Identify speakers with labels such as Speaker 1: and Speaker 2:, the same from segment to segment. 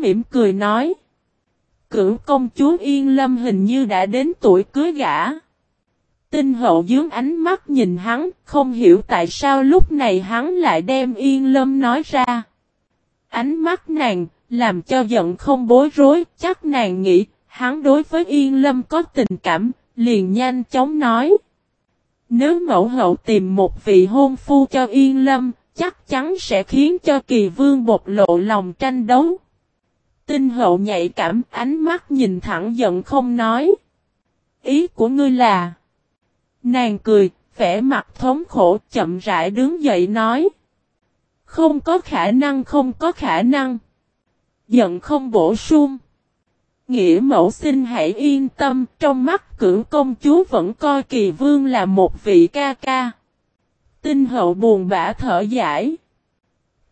Speaker 1: mỉm cười nói. Cửu công chúa Yên Lâm hình như đã đến tuổi cưới gã. Tinh hậu dướng ánh mắt nhìn hắn, không hiểu tại sao lúc này hắn lại đem Yên Lâm nói ra. Ánh mắt nàng, làm cho giận không bối rối, chắc nàng nghĩ, hắn đối với Yên Lâm có tình cảm, liền nhanh chóng nói. Nếu mẫu hậu tìm một vị hôn phu cho Yên Lâm, chắc chắn sẽ khiến cho kỳ vương bộc lộ lòng tranh đấu. Tinh hậu nhạy cảm ánh mắt nhìn thẳng giận không nói. Ý của ngươi là. Nàng cười, vẻ mặt thống khổ chậm rãi đứng dậy nói. Không có khả năng không có khả năng. Giận không bổ sung. Nghĩa mẫu xin hãy yên tâm, trong mắt cưỡng công chúa vẫn coi kỳ vương là một vị ca ca. Tinh hậu buồn bã thở giải.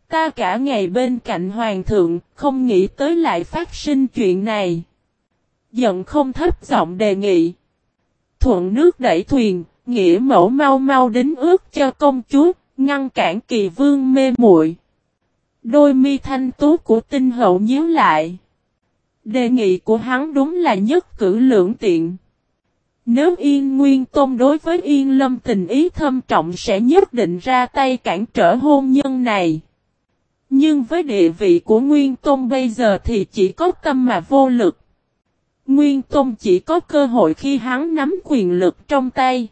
Speaker 1: Ta cả ngày bên cạnh hoàng thượng, không nghĩ tới lại phát sinh chuyện này. Giận không thấp giọng đề nghị. Thuận nước đẩy thuyền, nghĩa mẫu mau mau đến ước cho công chúa, ngăn cản kỳ vương mê muội. Đôi mi thanh tú của tinh hậu nhíu lại. Đề nghị của hắn đúng là nhất cử lưỡng tiện. Nếu Yên Nguyên Tôn đối với Yên Lâm tình ý thâm trọng sẽ nhất định ra tay cản trở hôn nhân này. Nhưng với địa vị của Nguyên Tôn bây giờ thì chỉ có tâm mà vô lực. Nguyên Tôn chỉ có cơ hội khi hắn nắm quyền lực trong tay.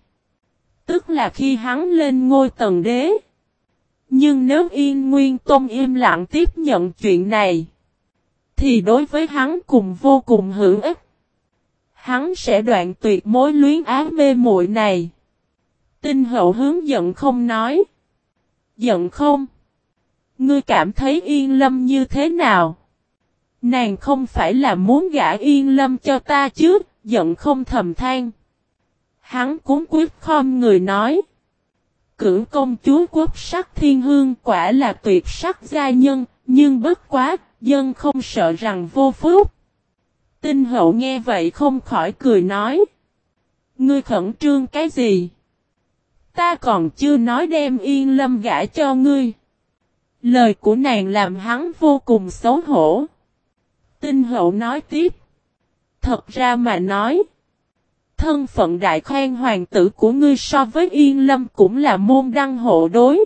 Speaker 1: Tức là khi hắn lên ngôi tầng đế. Nhưng nếu Yên Nguyên Tôn im lặng tiếp nhận chuyện này. Thì đối với hắn cùng vô cùng hữu ích. Hắn sẽ đoạn tuyệt mối luyến ái mê muội này. Tinh hậu hướng giận không nói. Giận không? Ngươi cảm thấy yên lâm như thế nào? Nàng không phải là muốn gả yên lâm cho ta chứ, giận không thầm than. Hắn cúng quyết khom người nói. Cửu công chúa quốc sắc thiên hương quả là tuyệt sắc gia nhân, nhưng bất quá, dân không sợ rằng vô phúc. Tinh hậu nghe vậy không khỏi cười nói. Ngươi khẩn trương cái gì? Ta còn chưa nói đem yên lâm gã cho ngươi. Lời của nàng làm hắn vô cùng xấu hổ. Tinh hậu nói tiếp. Thật ra mà nói. Thân phận đại khoan hoàng tử của ngươi so với yên lâm cũng là môn đăng hộ đối.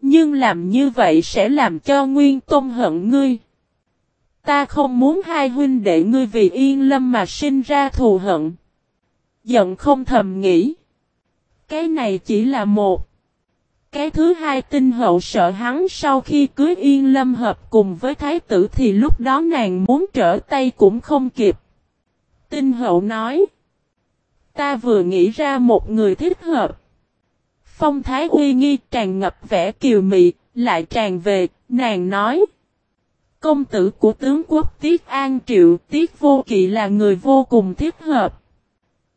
Speaker 1: Nhưng làm như vậy sẽ làm cho nguyên tôn hận ngươi. Ta không muốn hai huynh đệ ngươi vì yên lâm mà sinh ra thù hận. Giận không thầm nghĩ. Cái này chỉ là một. Cái thứ hai tinh hậu sợ hắn sau khi cưới yên lâm hợp cùng với thái tử thì lúc đó nàng muốn trở tay cũng không kịp. Tinh hậu nói. Ta vừa nghĩ ra một người thích hợp. Phong thái uy nghi tràn ngập vẻ kiều mị, lại tràn về, nàng nói. Công tử của tướng quốc Tiết An Triệu Tiết Vô Kỵ là người vô cùng thích hợp.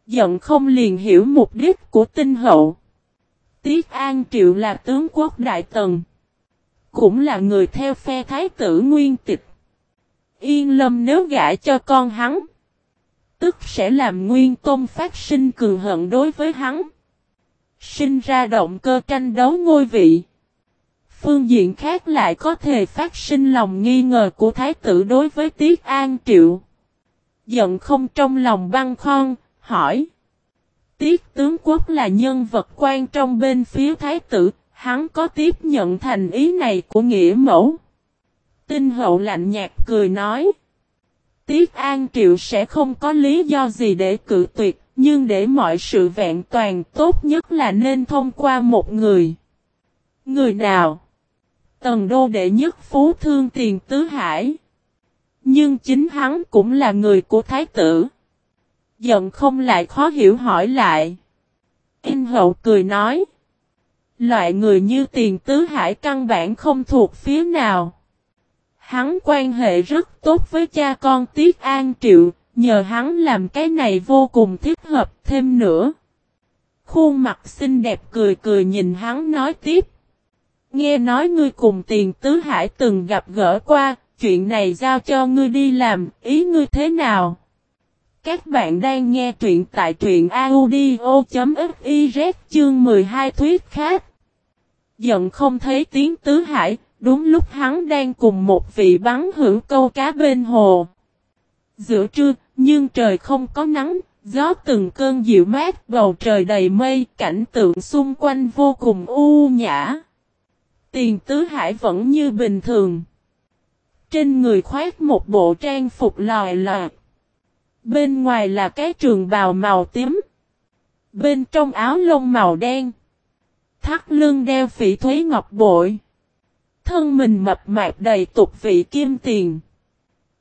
Speaker 1: Giận không liền hiểu mục đích của tinh hậu. Tiết An Triệu là tướng quốc Đại Tần. Cũng là người theo phe thái tử nguyên tịch. Yên lâm nếu gả cho con hắn. Tức sẽ làm nguyên tôn phát sinh cường hận đối với hắn. Sinh ra động cơ tranh đấu ngôi vị. Phương diện khác lại có thể phát sinh lòng nghi ngờ của thái tử đối với Tiết An Triệu. Giận không trong lòng băng khoan, hỏi. Tiết tướng quốc là nhân vật quan trong bên phía thái tử, hắn có tiếp nhận thành ý này của nghĩa mẫu. Tinh hậu lạnh nhạt cười nói. Tiết An Triệu sẽ không có lý do gì để cự tuyệt, nhưng để mọi sự vẹn toàn tốt nhất là nên thông qua một người. Người nào? Tần đô đệ nhất phú thương tiền tứ hải. Nhưng chính hắn cũng là người của thái tử. Giận không lại khó hiểu hỏi lại. In hậu cười nói. Loại người như tiền tứ hải căn bản không thuộc phía nào. Hắn quan hệ rất tốt với cha con Tiết An Triệu, nhờ hắn làm cái này vô cùng thích hợp thêm nữa. Khuôn mặt xinh đẹp cười cười nhìn hắn nói tiếp. Nghe nói ngươi cùng tiền tứ hải từng gặp gỡ qua, chuyện này giao cho ngươi đi làm, ý ngươi thế nào? Các bạn đang nghe truyện tại truyện audio.fiz chương 12 thuyết khác. Giận không thấy tiếng tứ hải, Đúng lúc hắn đang cùng một vị bắn hữu câu cá bên hồ. Giữa trưa, nhưng trời không có nắng, gió từng cơn dịu mát, bầu trời đầy mây, cảnh tượng xung quanh vô cùng u nhã. Tiền tứ hải vẫn như bình thường. Trên người khoác một bộ trang phục lòi lạc. Bên ngoài là cái trường bào màu tím. Bên trong áo lông màu đen. Thắt lưng đeo phỉ thuế ngọc bội. Thân mình mập mạp đầy tục vị kim tiền.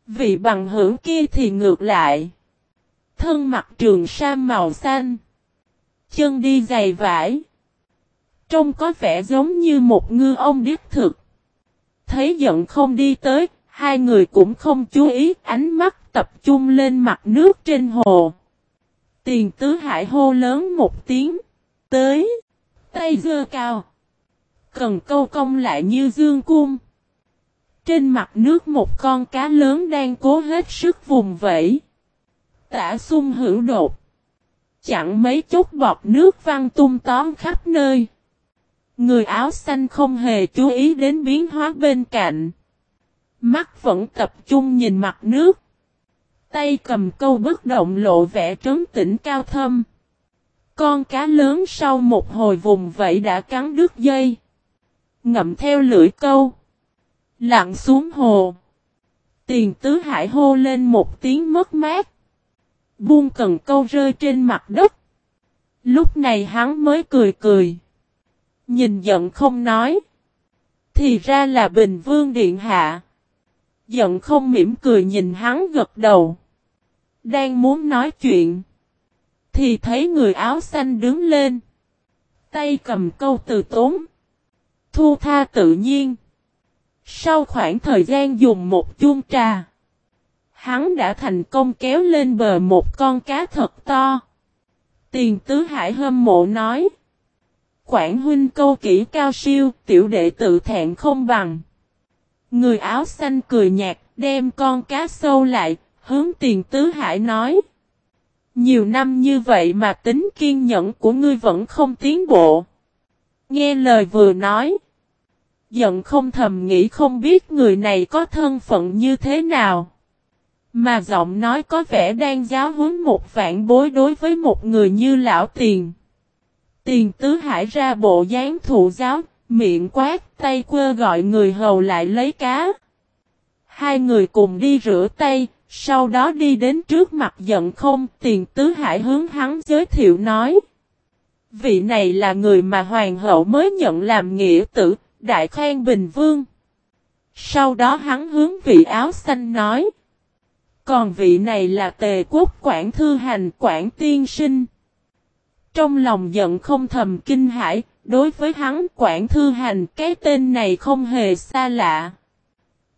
Speaker 1: Vị bằng hưởng kia thì ngược lại. Thân mặt trường sa màu xanh. Chân đi giày vải. Trông có vẻ giống như một ngư ông điếc thực. Thấy giận không đi tới, hai người cũng không chú ý ánh mắt tập trung lên mặt nước trên hồ. Tiền tứ hải hô lớn một tiếng. Tới. Tay dơ cao. Cần câu công lại như dương cung. Trên mặt nước một con cá lớn đang cố hết sức vùng vẫy. Tả sung hữu đột. Chẳng mấy chút bọt nước văng tung tóm khắp nơi. Người áo xanh không hề chú ý đến biến hóa bên cạnh. Mắt vẫn tập trung nhìn mặt nước. Tay cầm câu bất động lộ vẻ trấn tĩnh cao thâm. Con cá lớn sau một hồi vùng vẫy đã cắn đứt dây. Ngậm theo lưỡi câu. Lặn xuống hồ. Tiền tứ hải hô lên một tiếng mất mát. Buông cần câu rơi trên mặt đất. Lúc này hắn mới cười cười. Nhìn giận không nói. Thì ra là Bình Vương Điện Hạ. Giận không mỉm cười nhìn hắn gật đầu. Đang muốn nói chuyện. Thì thấy người áo xanh đứng lên. Tay cầm câu từ tốn. Thu tha tự nhiên. Sau khoảng thời gian dùng một chuông trà. Hắn đã thành công kéo lên bờ một con cá thật to. Tiền tứ hải hâm mộ nói. Quảng huynh câu kỹ cao siêu, tiểu đệ tự thẹn không bằng. Người áo xanh cười nhạt, đem con cá sâu lại, hướng tiền tứ hải nói. Nhiều năm như vậy mà tính kiên nhẫn của ngươi vẫn không tiến bộ. Nghe lời vừa nói. Giận không thầm nghĩ không biết người này có thân phận như thế nào. Mà giọng nói có vẻ đang giáo huấn một vạn bối đối với một người như lão tiền. Tiền tứ hải ra bộ dáng thụ giáo, miệng quát tay quơ gọi người hầu lại lấy cá. Hai người cùng đi rửa tay, sau đó đi đến trước mặt giận không, tiền tứ hải hướng hắn giới thiệu nói. Vị này là người mà hoàng hậu mới nhận làm nghĩa tử, đại khoan bình vương. Sau đó hắn hướng vị áo xanh nói. Còn vị này là tề quốc quản thư hành quản tiên sinh. Trong lòng giận không thầm kinh hãi, đối với hắn quản thư hành cái tên này không hề xa lạ.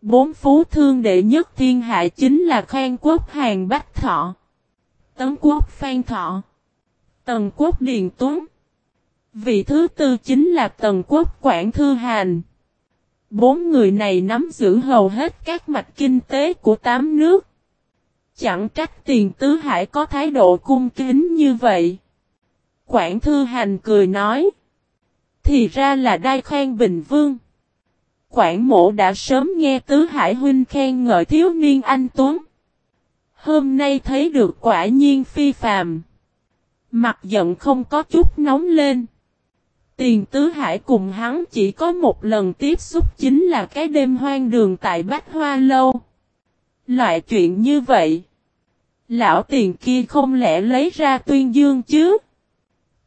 Speaker 1: Bốn phú thương đệ nhất thiên hạ chính là Khang Quốc Hàng Bách Thọ, Tấn Quốc Phan Thọ, Tần Quốc Điền Tuấn. Vị thứ tư chính là Tần Quốc Quản Thư Hành. Bốn người này nắm giữ hầu hết các mạch kinh tế của tám nước. Chẳng trách tiền tứ hải có thái độ cung kính như vậy. Quản Thư Hành cười nói. Thì ra là Đai khen Bình Vương. Quảng mộ đã sớm nghe Tứ Hải Huynh khen ngợi thiếu niên anh Tuấn. Hôm nay thấy được quả nhiên phi phàm. Mặt giận không có chút nóng lên. Tiền Tứ Hải cùng hắn chỉ có một lần tiếp xúc chính là cái đêm hoang đường tại Bách Hoa Lâu. Loại chuyện như vậy. Lão tiền kia không lẽ lấy ra tuyên dương chứ?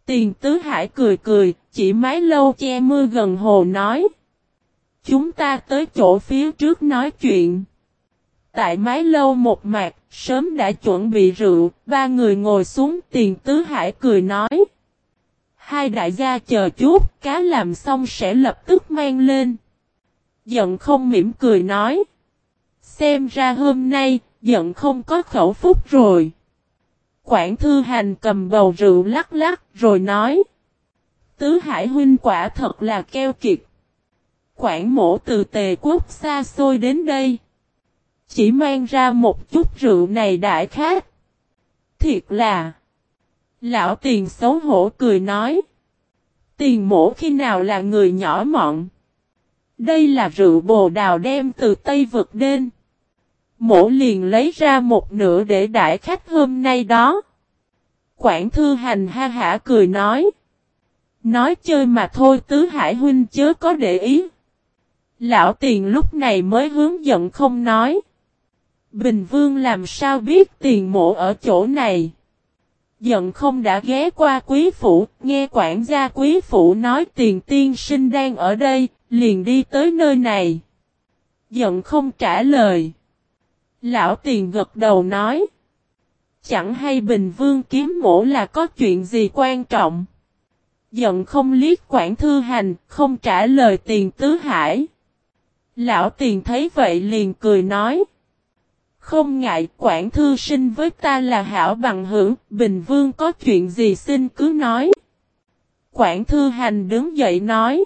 Speaker 1: Tiền Tứ Hải cười cười, chỉ mái lâu che mưa gần hồ nói. Chúng ta tới chỗ phía trước nói chuyện. Tại mái lâu một mạc, sớm đã chuẩn bị rượu, ba người ngồi xuống tiền tứ hải cười nói. Hai đại gia chờ chút, cá làm xong sẽ lập tức mang lên. Giận không mỉm cười nói. Xem ra hôm nay, giận không có khẩu phúc rồi. Quảng thư hành cầm bầu rượu lắc lắc rồi nói. Tứ hải huynh quả thật là keo kiệt. Quảng mổ từ tề quốc xa xôi đến đây. Chỉ mang ra một chút rượu này đại khát. Thiệt là. Lão tiền xấu hổ cười nói. Tiền mổ khi nào là người nhỏ mọn. Đây là rượu bồ đào đem từ Tây vực đến. Mổ liền lấy ra một nửa để đại khách hôm nay đó. Quảng thư hành ha hả cười nói. Nói chơi mà thôi tứ hải huynh chớ có để ý. Lão tiền lúc này mới hướng giận không nói. Bình Vương làm sao biết tiền mộ ở chỗ này. Giận không đã ghé qua quý phủ, nghe quản gia quý phủ nói tiền tiên sinh đang ở đây, liền đi tới nơi này. Giận không trả lời. Lão tiền gật đầu nói. Chẳng hay Bình Vương kiếm mổ là có chuyện gì quan trọng. Giận không liếc quản thư hành, không trả lời tiền tứ hải. Lão tiền thấy vậy liền cười nói. Không ngại quản thư sinh với ta là hảo bằng hữu, Bình Vương có chuyện gì xin cứ nói. Quản thư hành đứng dậy nói.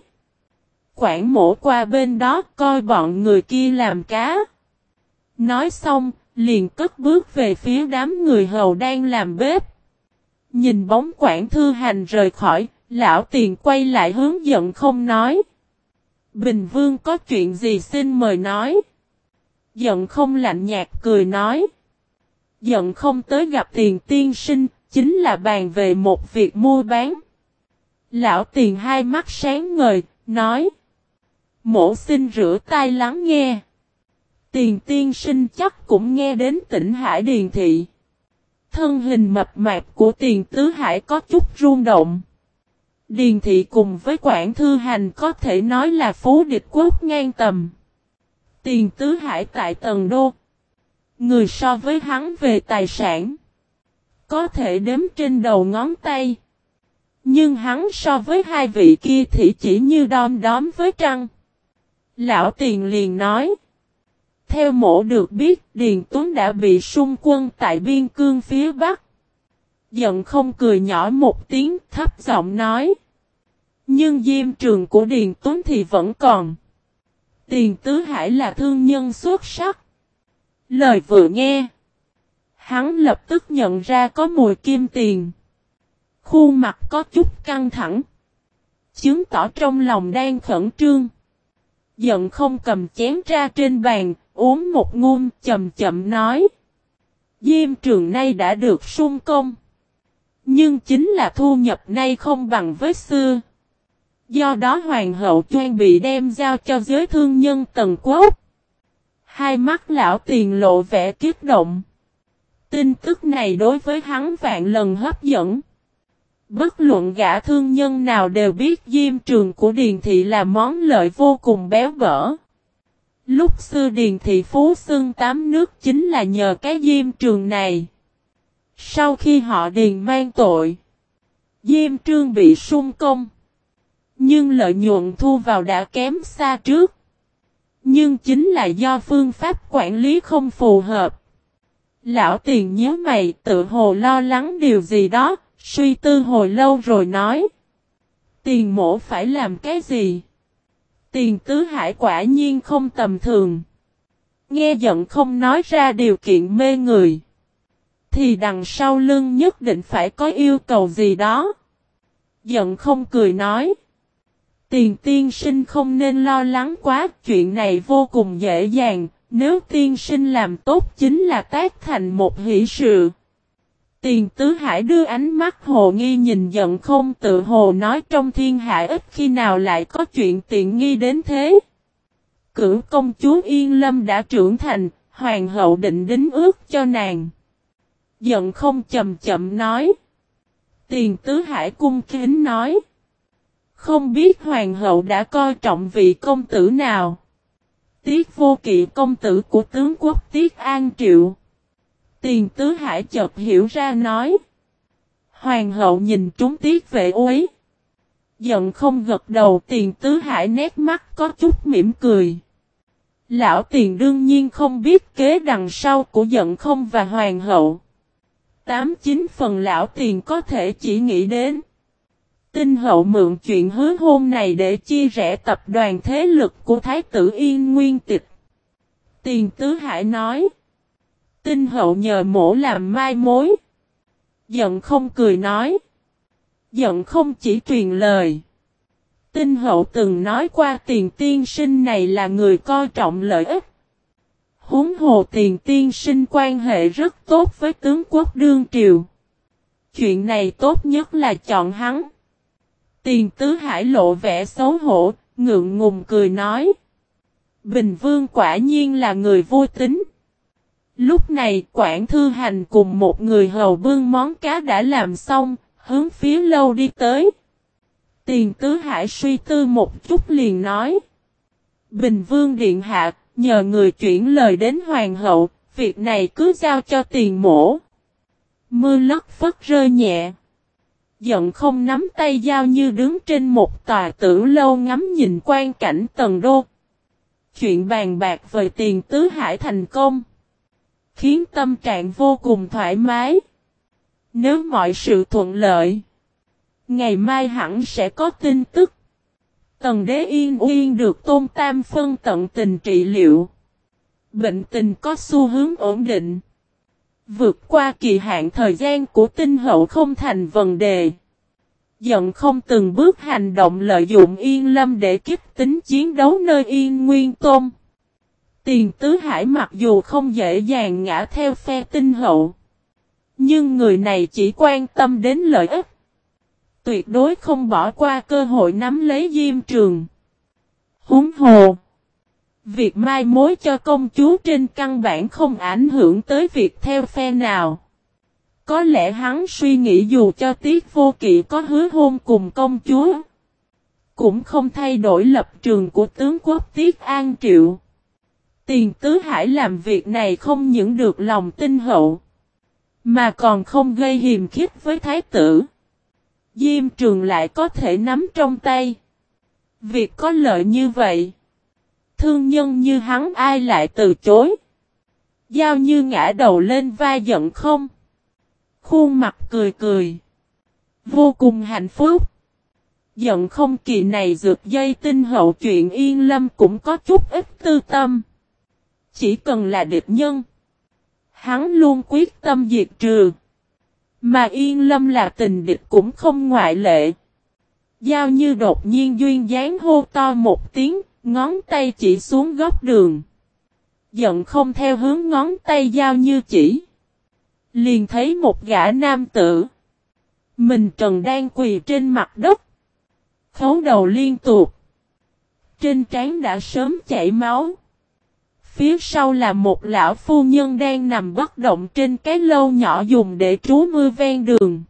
Speaker 1: Quản mổ qua bên đó coi bọn người kia làm cá. Nói xong, liền cất bước về phía đám người hầu đang làm bếp. Nhìn bóng quản thư hành rời khỏi, lão tiền quay lại hướng giận không nói. Bình Vương có chuyện gì xin mời nói. Giận không lạnh nhạt cười nói. Giận không tới gặp tiền tiên sinh, chính là bàn về một việc mua bán. Lão tiền hai mắt sáng ngời, nói. Mổ xin rửa tay lắng nghe. Tiền tiên sinh chắc cũng nghe đến tỉnh Hải Điền Thị. Thân hình mập mạp của tiền tứ hải có chút rung động. Điền Thị cùng với quản thư hành có thể nói là phú địch quốc ngang tầm. Tiền tứ hải tại tầng đô. Người so với hắn về tài sản. Có thể đếm trên đầu ngón tay. Nhưng hắn so với hai vị kia thì chỉ như đom đóm với trăng. Lão tiền liền nói. Theo mổ được biết Điền Tuấn đã bị xung quân tại biên cương phía Bắc. Giận không cười nhỏ một tiếng thấp giọng nói. Nhưng diêm trường của Điền Tuấn thì vẫn còn. Tiền Tứ Hải là thương nhân xuất sắc. Lời vừa nghe. Hắn lập tức nhận ra có mùi kim tiền. Khuôn mặt có chút căng thẳng. Chứng tỏ trong lòng đang khẩn trương. Giận không cầm chén ra trên bàn, uống một ngụm, chậm chậm nói. Diêm trường nay đã được sung công. Nhưng chính là thu nhập nay không bằng với xưa. Do đó hoàng hậu choan bị đem giao cho giới thương nhân tần quốc. Hai mắt lão tiền lộ vẻ kiết động. Tin tức này đối với hắn vạn lần hấp dẫn. Bất luận gã thương nhân nào đều biết diêm trường của Điền Thị là món lợi vô cùng béo bở. Lúc xưa Điền Thị Phú Xương tám nước chính là nhờ cái diêm trường này. Sau khi họ Điền mang tội, Diêm Trương bị sung công. Nhưng lợi nhuận thu vào đã kém xa trước. Nhưng chính là do phương pháp quản lý không phù hợp. Lão tiền nhớ mày tự hồ lo lắng điều gì đó, suy tư hồi lâu rồi nói. Tiền mổ phải làm cái gì? Tiền tứ hải quả nhiên không tầm thường. Nghe giận không nói ra điều kiện mê người. Thì đằng sau lưng nhất định phải có yêu cầu gì đó. Giận không cười nói. Tiền tiên sinh không nên lo lắng quá, chuyện này vô cùng dễ dàng, nếu tiên sinh làm tốt chính là tác thành một hỷ sự. Tiền tứ hải đưa ánh mắt hồ nghi nhìn giận không tự hồ nói trong thiên hạ ít khi nào lại có chuyện tiện nghi đến thế. Cửu công chúa Yên Lâm đã trưởng thành, hoàng hậu định đính ước cho nàng. Giận không chậm chậm nói. Tiền tứ hải cung kính nói. Không biết hoàng hậu đã coi trọng vị công tử nào. Tiết vô kỵ công tử của tướng quốc Tiết An Triệu. Tiền tứ hải chợt hiểu ra nói. Hoàng hậu nhìn trúng tiết vệ uế. Giận không gật đầu, tiền tứ hải nét mắt có chút mỉm cười. Lão tiền đương nhiên không biết kế đằng sau của giận không và hoàng hậu. Tám chín phần lão tiền có thể chỉ nghĩ đến. Tinh hậu mượn chuyện hứa hôn này để chia rẽ tập đoàn thế lực của Thái tử Yên Nguyên Tịch. Tiền Tứ Hải nói. Tinh hậu nhờ mổ làm mai mối. Giận không cười nói. Giận không chỉ truyền lời. Tinh hậu từng nói qua tiền tiên sinh này là người coi trọng lợi ích. Húng hồ tiền tiên sinh quan hệ rất tốt với tướng quốc đương triều. Chuyện này tốt nhất là chọn hắn. Tiền tứ hải lộ vẻ xấu hổ, ngượng ngùng cười nói. Bình vương quả nhiên là người vô tính. Lúc này quản thư hành cùng một người hầu bưng món cá đã làm xong, hướng phía lâu đi tới. Tiền tứ hải suy tư một chút liền nói. Bình vương điện hạ, nhờ người chuyển lời đến hoàng hậu, việc này cứ giao cho tiền mổ. Mưa lất phất rơi nhẹ. Giận không nắm tay giao như đứng trên một tòa tử lâu ngắm nhìn quan cảnh tầng đô. Chuyện bàn bạc về tiền tứ hải thành công. Khiến tâm trạng vô cùng thoải mái. Nếu mọi sự thuận lợi. Ngày mai hẳn sẽ có tin tức. Tần đế yên uyên được tôn tam phân tận tình trị liệu. Bệnh tình có xu hướng ổn định. Vượt qua kỳ hạn thời gian của tinh hậu không thành vấn đề. Giận không từng bước hành động lợi dụng yên lâm để kích tính chiến đấu nơi yên nguyên tôn. Tiền tứ hải mặc dù không dễ dàng ngã theo phe tinh hậu. Nhưng người này chỉ quan tâm đến lợi ích. Tuyệt đối không bỏ qua cơ hội nắm lấy diêm trường. Húng hồ. Việc mai mối cho công chúa trên căn bản không ảnh hưởng tới việc theo phe nào. Có lẽ hắn suy nghĩ dù cho tiết vô kỵ có hứa hôn cùng công chúa. Cũng không thay đổi lập trường của tướng quốc tiết an triệu. Tiền tứ hải làm việc này không những được lòng tin hậu. Mà còn không gây hiềm khích với thái tử. Diêm trường lại có thể nắm trong tay. Việc có lợi như vậy. Thương nhân như hắn ai lại từ chối. Giao như ngã đầu lên vai giận không. Khuôn mặt cười cười. Vô cùng hạnh phúc. Giận không kỳ này dược dây tinh hậu chuyện yên lâm cũng có chút ít tư tâm. Chỉ cần là địch nhân. Hắn luôn quyết tâm diệt trừ. Mà yên lâm là tình địch cũng không ngoại lệ. Giao như đột nhiên duyên dáng hô to một tiếng, ngón tay chỉ xuống góc đường. Giận không theo hướng ngón tay giao như chỉ. Liền thấy một gã nam tử. Mình trần đang quỳ trên mặt đất. Khấu đầu liên tục. Trên trán đã sớm chảy máu. Phía sau là một lão phu nhân đang nằm bất động trên cái lâu nhỏ dùng để trú mưa ven đường.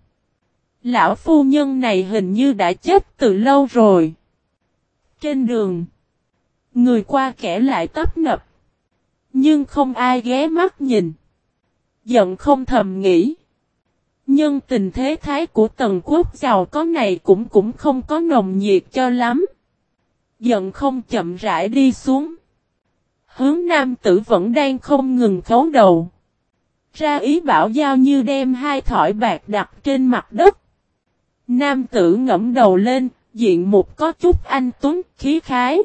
Speaker 1: Lão phu nhân này hình như đã chết từ lâu rồi. Trên đường, người qua kẻ lại tấp nập. Nhưng không ai ghé mắt nhìn. Giận không thầm nghĩ. Nhưng tình thế thái của tần quốc giàu có này cũng cũng không có nồng nhiệt cho lắm. Giận không chậm rãi đi xuống. Hướng nam tử vẫn đang không ngừng khấu đầu. Ra ý bảo giao như đem hai thỏi bạc đặt trên mặt đất. Nam tử ngẫm đầu lên, diện một có chút anh tuấn khí khái.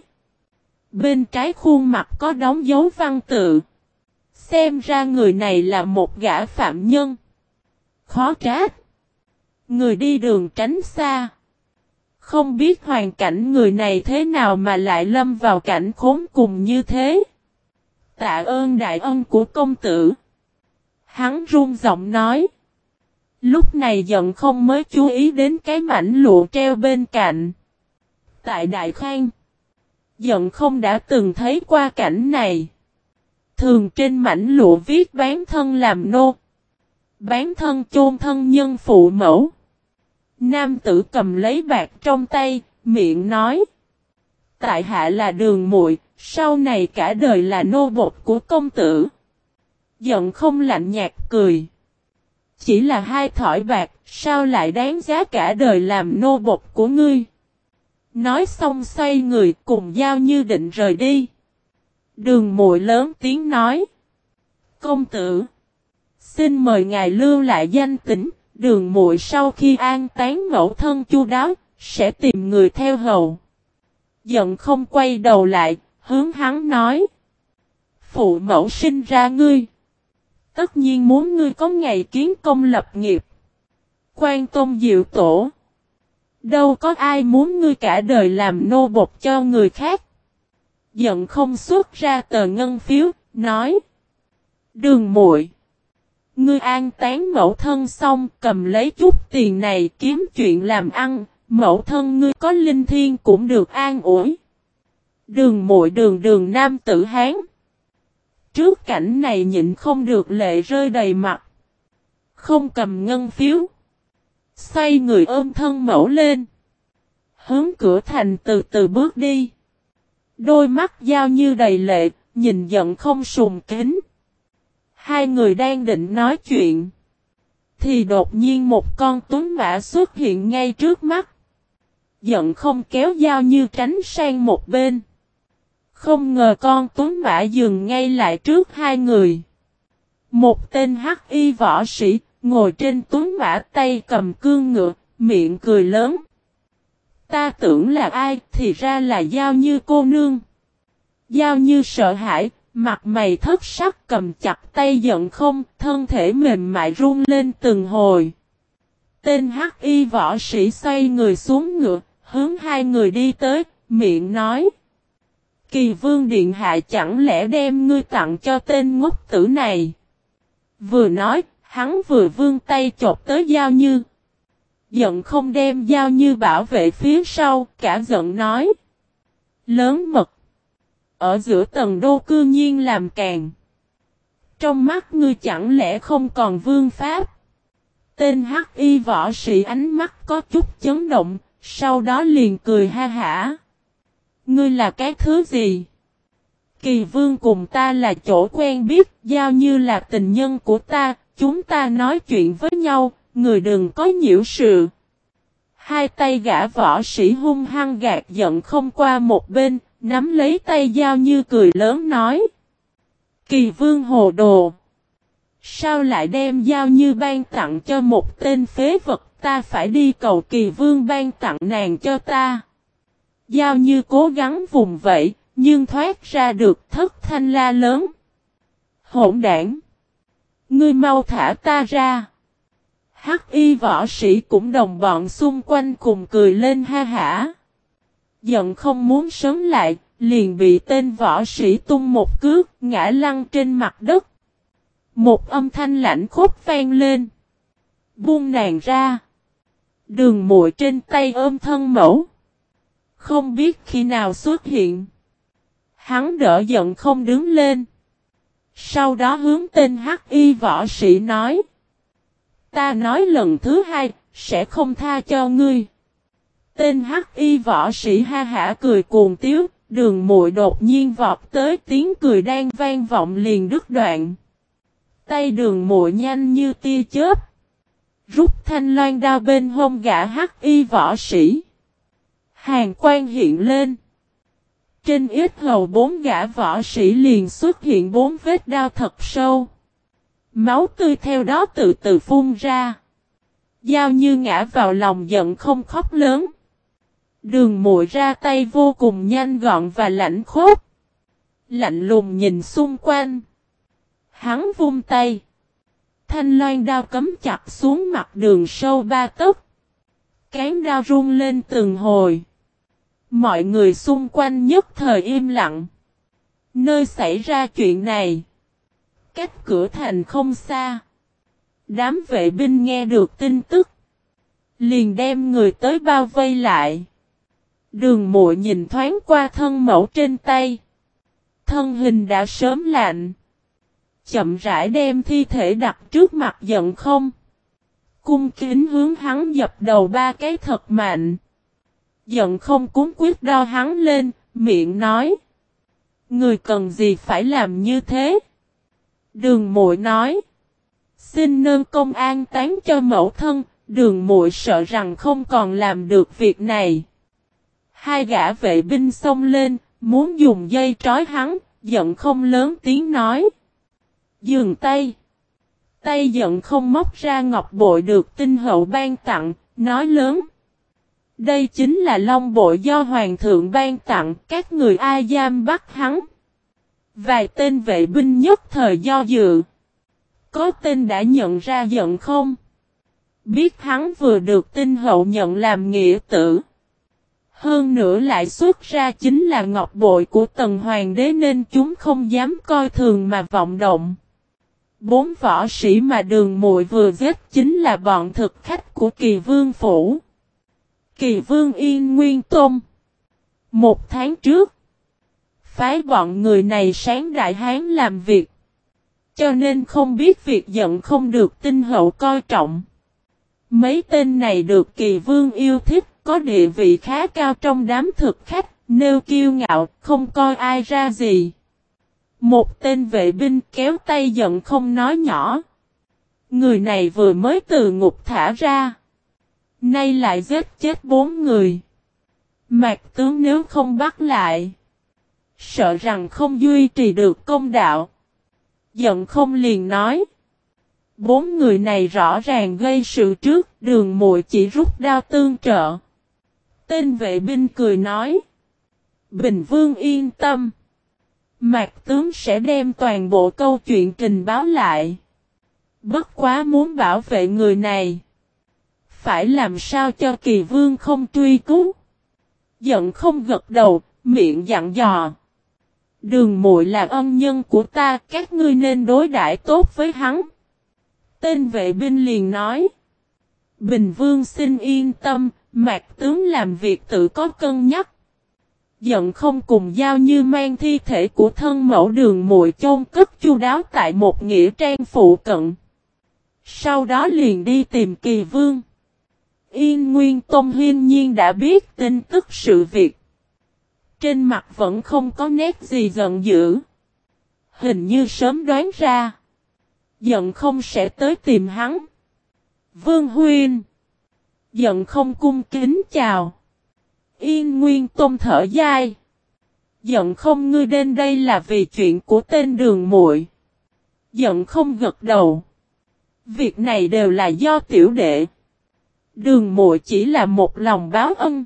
Speaker 1: Bên trái khuôn mặt có đóng dấu văn tự. Xem ra người này là một gã phạm nhân. Khó trách. Người đi đường tránh xa. Không biết hoàn cảnh người này thế nào mà lại lâm vào cảnh khốn cùng như thế. Tạ ơn đại ân của công tử. Hắn run giọng nói. Lúc này giận không mới chú ý đến cái mảnh lụa treo bên cạnh. Tại Đại Khang. Giận không đã từng thấy qua cảnh này. Thường trên mảnh lụa viết bán thân làm nô. Bán thân chôn thân nhân phụ mẫu. Nam tử cầm lấy bạc trong tay, miệng nói. Tại hạ là đường muội sau này cả đời là nô bột của công tử. Giận không lạnh nhạt cười. Chỉ là hai thỏi bạc, sao lại đáng giá cả đời làm nô bột của ngươi? Nói xong xoay người cùng giao như định rời đi. Đường muội lớn tiếng nói. Công tử. Xin mời ngài lưu lại danh tính, đường muội sau khi an tán mẫu thân chu đáo, sẽ tìm người theo hầu. Giận không quay đầu lại, hướng hắn nói. Phụ mẫu sinh ra ngươi. Tất nhiên muốn ngươi có ngày kiến công lập nghiệp. Quan tôn diệu tổ. Đâu có ai muốn ngươi cả đời làm nô bộc cho người khác. Giận không xuất ra tờ ngân phiếu, nói. Đường muội Ngươi an tán mẫu thân xong cầm lấy chút tiền này kiếm chuyện làm ăn, mẫu thân ngươi có linh thiên cũng được an ủi. Đường muội đường đường nam tử hán. Trước cảnh này nhịn không được lệ rơi đầy mặt. Không cầm ngân phiếu. Xoay người ôm thân mẫu lên. Hướng cửa thành từ từ bước đi. Đôi mắt giao như đầy lệ, nhìn giận không sùng kính. Hai người đang định nói chuyện. Thì đột nhiên một con tuấn mã xuất hiện ngay trước mắt. Giận không kéo dao như tránh sang một bên. Không ngờ con tuấn mã dừng ngay lại trước hai người. Một tên hắc y võ sĩ, ngồi trên tuấn mã tay cầm cương ngựa, miệng cười lớn. Ta tưởng là ai, thì ra là Giao Như cô nương. Giao Như sợ hãi, mặt mày thất sắc cầm chặt tay giận không, thân thể mềm mại run lên từng hồi. Tên hắc y võ sĩ xoay người xuống ngựa, hướng hai người đi tới, miệng nói. Kỳ vương điện hạ chẳng lẽ đem ngươi tặng cho tên ngốc tử này. Vừa nói, hắn vừa vương tay chộp tới Giao Như. Giận không đem Giao Như bảo vệ phía sau, cả giận nói. Lớn mật. Ở giữa tầng đô cư nhiên làm càng. Trong mắt ngươi chẳng lẽ không còn vương pháp. Tên hắc y võ sĩ ánh mắt có chút chấn động, sau đó liền cười ha hả. Ngươi là cái thứ gì? Kỳ vương cùng ta là chỗ quen biết, giao như là tình nhân của ta, chúng ta nói chuyện với nhau, người đừng có nhiễu sự. Hai tay gã võ sĩ hung hăng gạt giận không qua một bên, nắm lấy tay giao như cười lớn nói. Kỳ vương hồ đồ. Sao lại đem giao như ban tặng cho một tên phế vật ta phải đi cầu kỳ vương ban tặng nàng cho ta. Giao như cố gắng vùng vẫy, nhưng thoát ra được thất thanh la lớn. Hỗn đảng! Ngươi mau thả ta ra! Hắc y võ sĩ cũng đồng bọn xung quanh cùng cười lên ha hả. Giận không muốn sớm lại, liền bị tên võ sĩ tung một cước, ngã lăn trên mặt đất. Một âm thanh lạnh khốc vang lên. Buông nàng ra. Đường muội trên tay ôm thân mẫu. Không biết khi nào xuất hiện. Hắn đỡ giận không đứng lên. Sau đó hướng tên hắc y võ sĩ nói. Ta nói lần thứ hai, sẽ không tha cho ngươi. Tên hắc y võ sĩ ha hả cười cuồng tiếu, đường muội đột nhiên vọt tới tiếng cười đang vang vọng liền đứt đoạn. Tay đường muội nhanh như tia chớp. Rút thanh loan đao bên hông gã hắc y võ sĩ. Hàng quan hiện lên. Trên ít hầu bốn gã võ sĩ liền xuất hiện bốn vết đao thật sâu. Máu tươi theo đó từ từ phun ra. Giao như ngã vào lòng giận không khóc lớn. Đường muội ra tay vô cùng nhanh gọn và lạnh khốc. Lạnh lùng nhìn xung quanh. Hắn vung tay. Thanh loan đao cấm chặt xuống mặt đường sâu ba tấc. Cán đao rung lên từng hồi. Mọi người xung quanh nhất thời im lặng. Nơi xảy ra chuyện này. Cách cửa thành không xa. Đám vệ binh nghe được tin tức. Liền đem người tới bao vây lại. Đường Mộ nhìn thoáng qua thân mẫu trên tay. Thân hình đã sớm lạnh. Chậm rãi đem thi thể đặt trước mặt giận không. Cung kính hướng hắn dập đầu ba cái thật mạnh. Giận không cúng quyết đo hắn lên, miệng nói. Người cần gì phải làm như thế? Đường muội nói. Xin nương công an tán cho mẫu thân, đường muội sợ rằng không còn làm được việc này. Hai gã vệ binh xông lên, muốn dùng dây trói hắn, giận không lớn tiếng nói. Dừng tay. Tay giận không móc ra ngọc bội được tinh hậu ban tặng, nói lớn. Đây chính là long bội do hoàng thượng ban tặng, các người ai giam bắt hắn. Vài tên vệ binh nhất thời do dự. Có tên đã nhận ra giận không? Biết hắn vừa được tinh hậu nhận làm nghĩa tử. Hơn nữa lại xuất ra chính là ngọc bội của tần hoàng đế nên chúng không dám coi thường mà vọng động. Bốn võ sĩ mà đường muội vừa giết chính là bọn thực khách của kỳ vương phủ. Kỳ vương yên nguyên tôn. Một tháng trước, phái bọn người này sáng đại hán làm việc. Cho nên không biết việc giận không được tinh hậu coi trọng. Mấy tên này được kỳ vương yêu thích, có địa vị khá cao trong đám thực khách, nêu kiêu ngạo, không coi ai ra gì. Một tên vệ binh kéo tay giận không nói nhỏ. Người này vừa mới từ ngục thả ra. Nay lại giết chết bốn người. Mạc tướng nếu không bắt lại. Sợ rằng không duy trì được công đạo. Giận không liền nói. Bốn người này rõ ràng gây sự trước, đường muội chỉ rút đao tương trợ. Tên vệ binh cười nói. Bình vương yên tâm. Mạc tướng sẽ đem toàn bộ câu chuyện trình báo lại. Bất quá muốn bảo vệ người này. Phải làm sao cho kỳ vương không truy cứu. Giận không gật đầu, miệng dặn dò. Đường muội là ân nhân của ta, các ngươi nên đối đãi tốt với hắn. Tên vệ binh liền nói. Bình vương xin yên tâm, mạc tướng làm việc tự có cân nhắc. Giận không cùng giao như mang thi thể của thân mẫu đường muội chôn cất chu đáo tại một nghĩa trang phụ cận. Sau đó liền đi tìm kỳ vương. Yên Nguyên Tông hiên nhiên đã biết tin tức sự việc. Trên mặt vẫn không có nét gì giận dữ. Hình như sớm đoán ra. Giận không sẽ tới tìm hắn. Vương Huyên. Giận không cung kính chào. Yên Nguyên Tôn thở dài. Giận không ngươi đến đây là vì chuyện của tên đường muội. Giận không gật đầu. Việc này đều là do tiểu đệ. Đường muội chỉ là một lòng báo ân.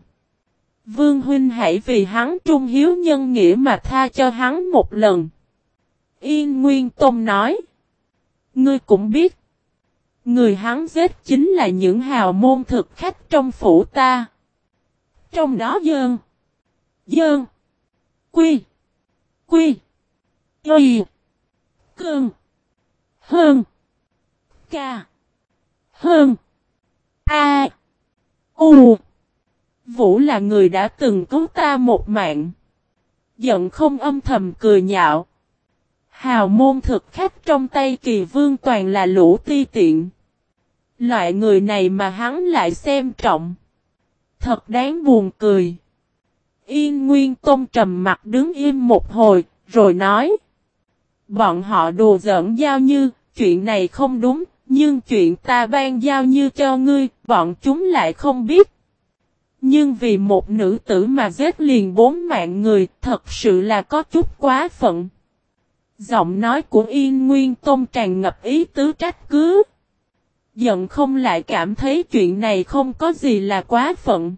Speaker 1: Vương huynh hãy vì hắn trung hiếu nhân nghĩa mà tha cho hắn một lần. Yên Nguyên Tông nói. Ngươi cũng biết. Người hắn giết chính là những hào môn thực khách trong phủ ta. Trong đó dơn. Dơn. Quy. Quy. Y. Cương. Hơn. Ca. Hơn. A. U. Vũ là người đã từng cứu ta một mạng. Giận không âm thầm cười nhạo. Hào môn thực khách trong tay kỳ vương toàn là lũ ti tiện. Loại người này mà hắn lại xem trọng. Thật đáng buồn cười. Yên Nguyên Tôn trầm mặt đứng im một hồi, rồi nói. Bọn họ đồ giỡn giao như, chuyện này không đúng, nhưng chuyện ta ban giao như cho ngươi, bọn chúng lại không biết. Nhưng vì một nữ tử mà giết liền bốn mạng người, thật sự là có chút quá phận. Giọng nói của Yên Nguyên Tôn tràn ngập ý tứ trách cứ. Giận không lại cảm thấy chuyện này không có gì là quá phận.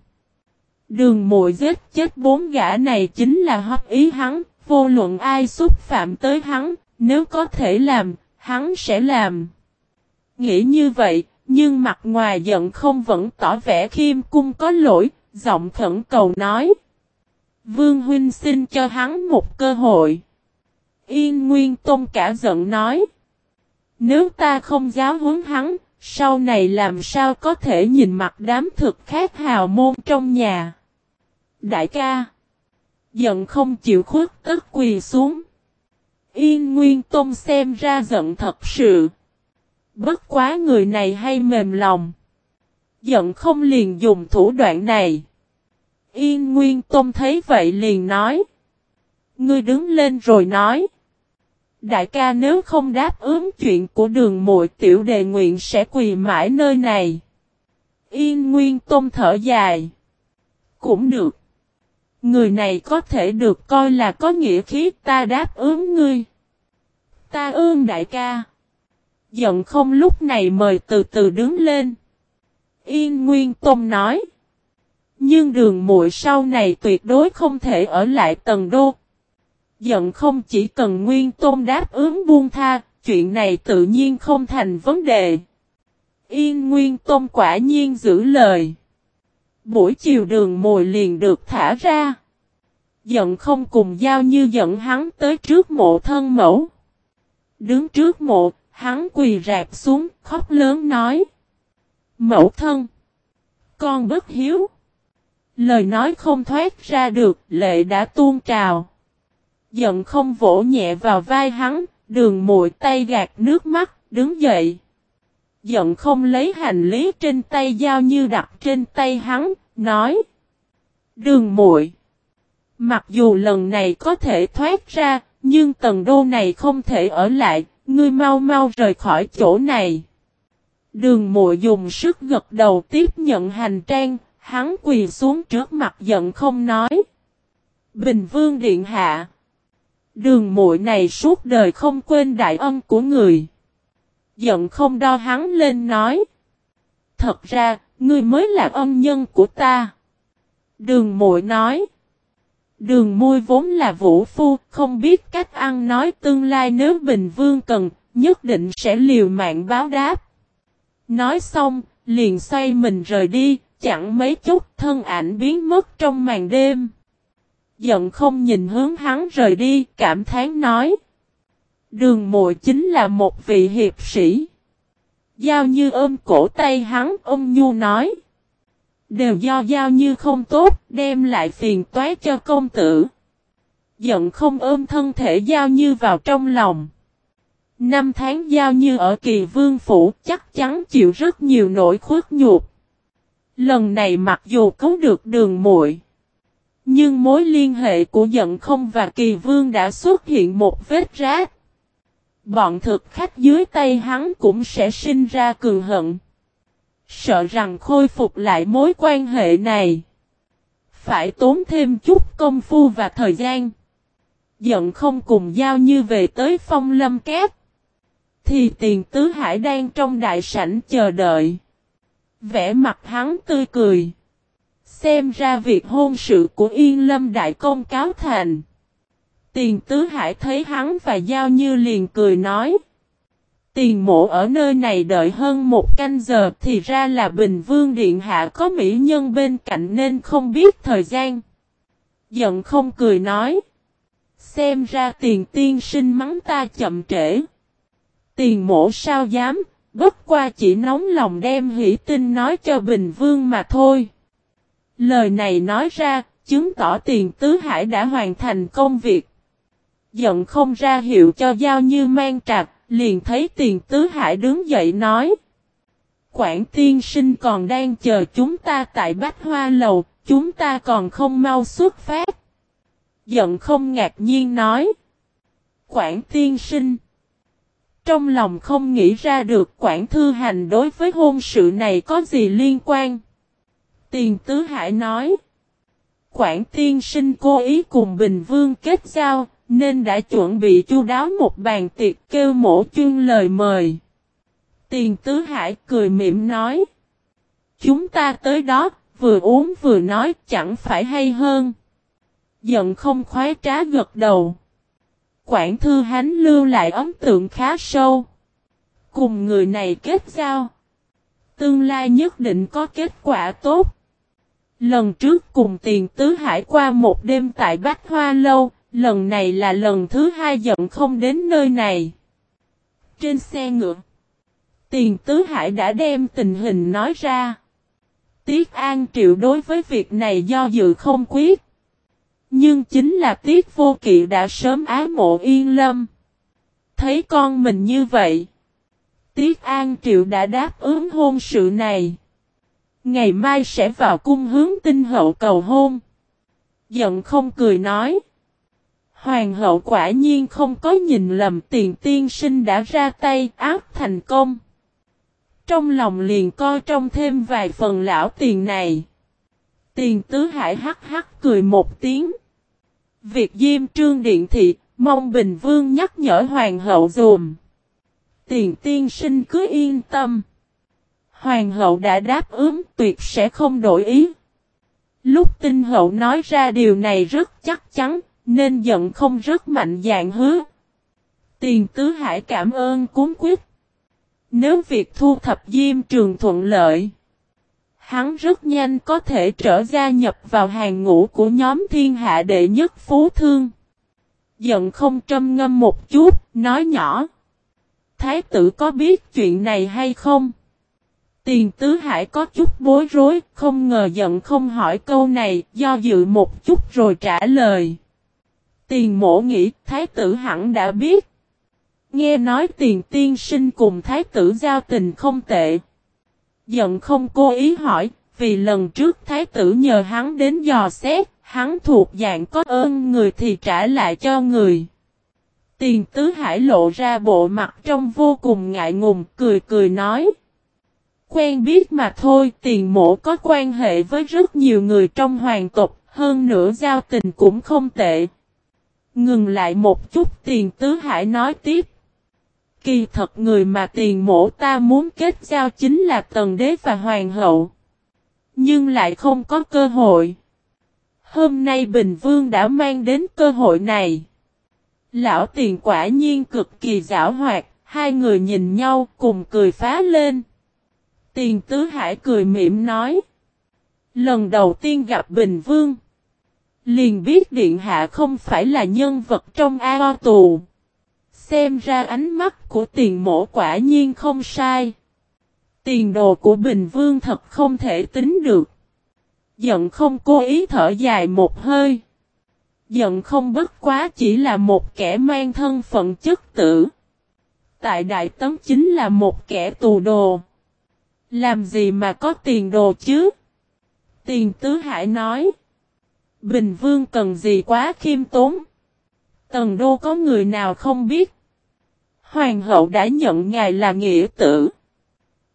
Speaker 1: Đường mội giết chết bốn gã này chính là hấp ý hắn, vô luận ai xúc phạm tới hắn, nếu có thể làm, hắn sẽ làm. Nghĩ như vậy, nhưng mặt ngoài giận không vẫn tỏ vẻ khiêm cung có lỗi, giọng khẩn cầu nói. Vương Huynh xin cho hắn một cơ hội. Yên Nguyên Tôn cả giận nói. Nếu ta không giáo huấn hắn, sau này làm sao có thể nhìn mặt đám thực khác hào môn trong nhà. Đại ca. Giận không chịu khuất tức quỳ xuống. Yên Nguyên Tôn xem ra giận thật sự. Bất quá người này hay mềm lòng. Giận không liền dùng thủ đoạn này. Yên Nguyên Tôn thấy vậy liền nói. Ngươi đứng lên rồi nói. Đại ca nếu không đáp ứng chuyện của đường muội tiểu đề nguyện sẽ quỳ mãi nơi này. Yên Nguyên Tôn thở dài. Cũng được. Người này có thể được coi là có nghĩa khí ta đáp ứng ngươi. Ta ơn đại ca. Giận không lúc này mời từ từ đứng lên. Yên Nguyên Tôn nói. Nhưng đường muội sau này tuyệt đối không thể ở lại tầng đô. Giận không chỉ cần Nguyên Tôn đáp ứng buông tha, chuyện này tự nhiên không thành vấn đề. Yên Nguyên Tôn quả nhiên giữ lời. Buổi chiều đường mồi liền được thả ra. Giận không cùng giao như giận hắn tới trước mộ thân mẫu. Đứng trước mộ, hắn quỳ rạp xuống, khóc lớn nói. Mẫu thân. Con bất hiếu. Lời nói không thoát ra được, lệ đã tuôn trào. Giận không vỗ nhẹ vào vai hắn, đường mùi tay gạt nước mắt, đứng dậy. Giận không lấy hành lý trên tay giao như đặt trên tay hắn, nói. Đường muội Mặc dù lần này có thể thoát ra, nhưng tầng đô này không thể ở lại, ngươi mau mau rời khỏi chỗ này. Đường Mộ dùng sức gật đầu tiếp nhận hành trang, hắn quỳ xuống trước mặt giận không nói. Bình Vương Điện Hạ Đường muội này suốt đời không quên đại ân của người. Giận không đo hắn lên nói. Thật ra, ngươi mới là ân nhân của ta. Đường muội nói. Đường môi vốn là vũ phu, không biết cách ăn nói tương lai nếu Bình Vương cần, nhất định sẽ liều mạng báo đáp. Nói xong, liền xoay mình rời đi, chẳng mấy chút thân ảnh biến mất trong màn đêm. Giận không nhìn hướng hắn rời đi, cảm thán nói. Đường mội chính là một vị hiệp sĩ. Giao như ôm cổ tay hắn, ông Nhu nói. Đều do Giao như không tốt, đem lại phiền toái cho công tử. Giận không ôm thân thể Giao như vào trong lòng. Năm tháng Giao như ở kỳ vương phủ chắc chắn chịu rất nhiều nỗi khuất nhục. Lần này mặc dù cứu được đường muội nhưng mối liên hệ của giận không và kỳ vương đã xuất hiện một vết rác. Bọn thực khách dưới tay hắn cũng sẽ sinh ra cường hận. Sợ rằng khôi phục lại mối quan hệ này. Phải tốn thêm chút công phu và thời gian. Giận không cùng giao như về tới phong lâm kép. Thì tiền tứ hải đang trong đại sảnh chờ đợi. Vẽ mặt hắn tươi cười. Xem ra việc hôn sự của Yên Lâm Đại Công cáo thành. Tiền Tứ Hải thấy hắn và Giao Như liền cười nói. Tiền mộ ở nơi này đợi hơn một canh giờ thì ra là Bình Vương Điện Hạ có mỹ nhân bên cạnh nên không biết thời gian. Giận không cười nói. Xem ra tiền tiên sinh mắng ta chậm trễ. Tiền mộ sao dám, bất qua chỉ nóng lòng đem hỷ tin nói cho Bình Vương mà thôi. Lời này nói ra, chứng tỏ tiền tứ hải đã hoàn thành công việc. Giận không ra hiệu cho giao như mang trạc, liền thấy tiền tứ hải đứng dậy nói. Quảng tiên sinh còn đang chờ chúng ta tại Bách Hoa Lầu, chúng ta còn không mau xuất phát. Giận không ngạc nhiên nói. Quảng tiên sinh. Trong lòng không nghĩ ra được Quảng Thư Hành đối với hôn sự này có gì liên quan. Tiền Tứ Hải nói. Quảng tiên sinh cố ý cùng Bình Vương kết giao, nên đã chuẩn bị chu đáo một bàn tiệc kêu mổ chuyên lời mời. Tiền Tứ Hải cười mỉm nói. Chúng ta tới đó, vừa uống vừa nói chẳng phải hay hơn. Giận không khoái trá gật đầu. Quảng Thư Hánh lưu lại ấn tượng khá sâu. Cùng người này kết giao. Tương lai nhất định có kết quả tốt. Lần trước cùng tiền tứ hải qua một đêm tại Bách Hoa Lâu, lần này là lần thứ hai giận không đến nơi này. Trên xe ngựa, tiền tứ hải đã đem tình hình nói ra. Tiết An Triệu đối với việc này do dự không quyết. Nhưng chính là Tiết Vô Kỵ đã sớm ái mộ yên lâm. Thấy con mình như vậy. Tiết An Triệu đã đáp ứng hôn sự này. Ngày mai sẽ vào cung hướng tinh hậu cầu hôn. Giận không cười nói. Hoàng hậu quả nhiên không có nhìn lầm tiền tiên sinh đã ra tay áp thành công. Trong lòng liền coi trong thêm vài phần lão tiền này. Tiền tứ hải hắc hắc cười một tiếng. Việc diêm trương điện thị, mong Bình Vương nhắc nhở Hoàng hậu dùm. Tiền tiên sinh cứ yên tâm. Hoàng hậu đã đáp ứng tuyệt sẽ không đổi ý. Lúc tinh hậu nói ra điều này rất chắc chắn, nên giận không rất mạnh dạng hứa. Tiền tứ hải cảm ơn cúng quyết. Nếu việc thu thập diêm trường thuận lợi, hắn rất nhanh có thể trở gia nhập vào hàng ngũ của nhóm thiên hạ đệ nhất phú thương. Giận không trâm ngâm một chút, nói nhỏ. Thái tử có biết chuyện này hay không? Tiền tứ hải có chút bối rối, không ngờ giận không hỏi câu này, do dự một chút rồi trả lời. Tiền mổ nghĩ thái tử hẳn đã biết. Nghe nói tiền tiên sinh cùng thái tử giao tình không tệ. Giận không cố ý hỏi, vì lần trước thái tử nhờ hắn đến dò xét, hắn thuộc dạng có ơn người thì trả lại cho người. Tiền tứ hải lộ ra bộ mặt trong vô cùng ngại ngùng, cười cười nói. Quen biết mà thôi, tiền mổ có quan hệ với rất nhiều người trong hoàng tộc, hơn nữa giao tình cũng không tệ. Ngừng lại một chút tiền tứ hải nói tiếp. Kỳ thật người mà tiền mổ ta muốn kết giao chính là tần đế và hoàng hậu. Nhưng lại không có cơ hội. Hôm nay Bình Vương đã mang đến cơ hội này. Lão tiền quả nhiên cực kỳ giả hoạt, hai người nhìn nhau cùng cười phá lên. Tiền tứ hải cười mỉm nói. Lần đầu tiên gặp Bình Vương. Liền biết Điện Hạ không phải là nhân vật trong ao tù. Xem ra ánh mắt của tiền mổ quả nhiên không sai. Tiền đồ của Bình Vương thật không thể tính được. Giận không cố ý thở dài một hơi. Giận không bất quá chỉ là một kẻ mang thân phận chức tử. Tại Đại Tấn chính là một kẻ tù đồ. Làm gì mà có tiền đồ chứ? Tiền Tứ Hải nói. Bình Vương cần gì quá khiêm tốn. Tần đô có người nào không biết. Hoàng hậu đã nhận ngài là nghĩa tử.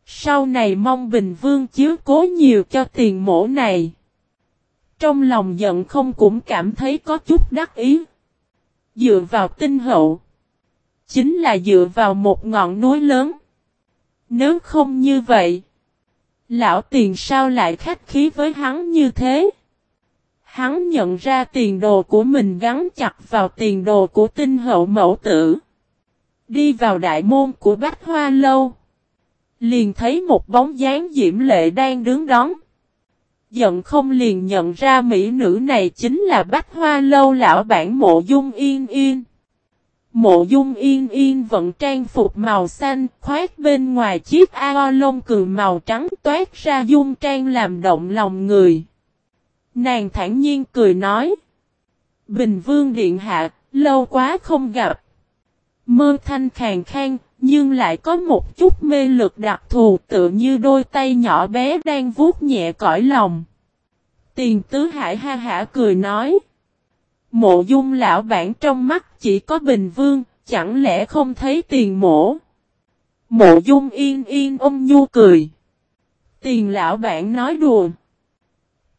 Speaker 1: Sau này mong Bình Vương chiếu cố nhiều cho tiền mổ này. Trong lòng giận không cũng cảm thấy có chút đắc ý. Dựa vào tinh hậu. Chính là dựa vào một ngọn núi lớn. Nếu không như vậy. Lão tiền sao lại khách khí với hắn như thế? Hắn nhận ra tiền đồ của mình gắn chặt vào tiền đồ của tinh hậu mẫu tử. Đi vào đại môn của Bách Hoa Lâu. Liền thấy một bóng dáng diễm lệ đang đứng đón. Giận không liền nhận ra mỹ nữ này chính là Bách Hoa Lâu lão bản mộ dung yên yên. Mộ dung yên yên vận trang phục màu xanh, khoét bên ngoài chiếc ao lông cừ màu trắng toát ra dung trang làm động lòng người. Nàng thản nhiên cười nói. Bình vương điện hạ, lâu quá không gặp. Mơ thanh khàng khang, nhưng lại có một chút mê lực đặc thù tự như đôi tay nhỏ bé đang vuốt nhẹ cõi lòng. Tiền tứ hải ha hả cười nói. Mộ dung lão bản trong mắt chỉ có bình vương, chẳng lẽ không thấy tiền mổ. Mộ dung yên yên ôm nhu cười. Tiền lão bản nói đùa.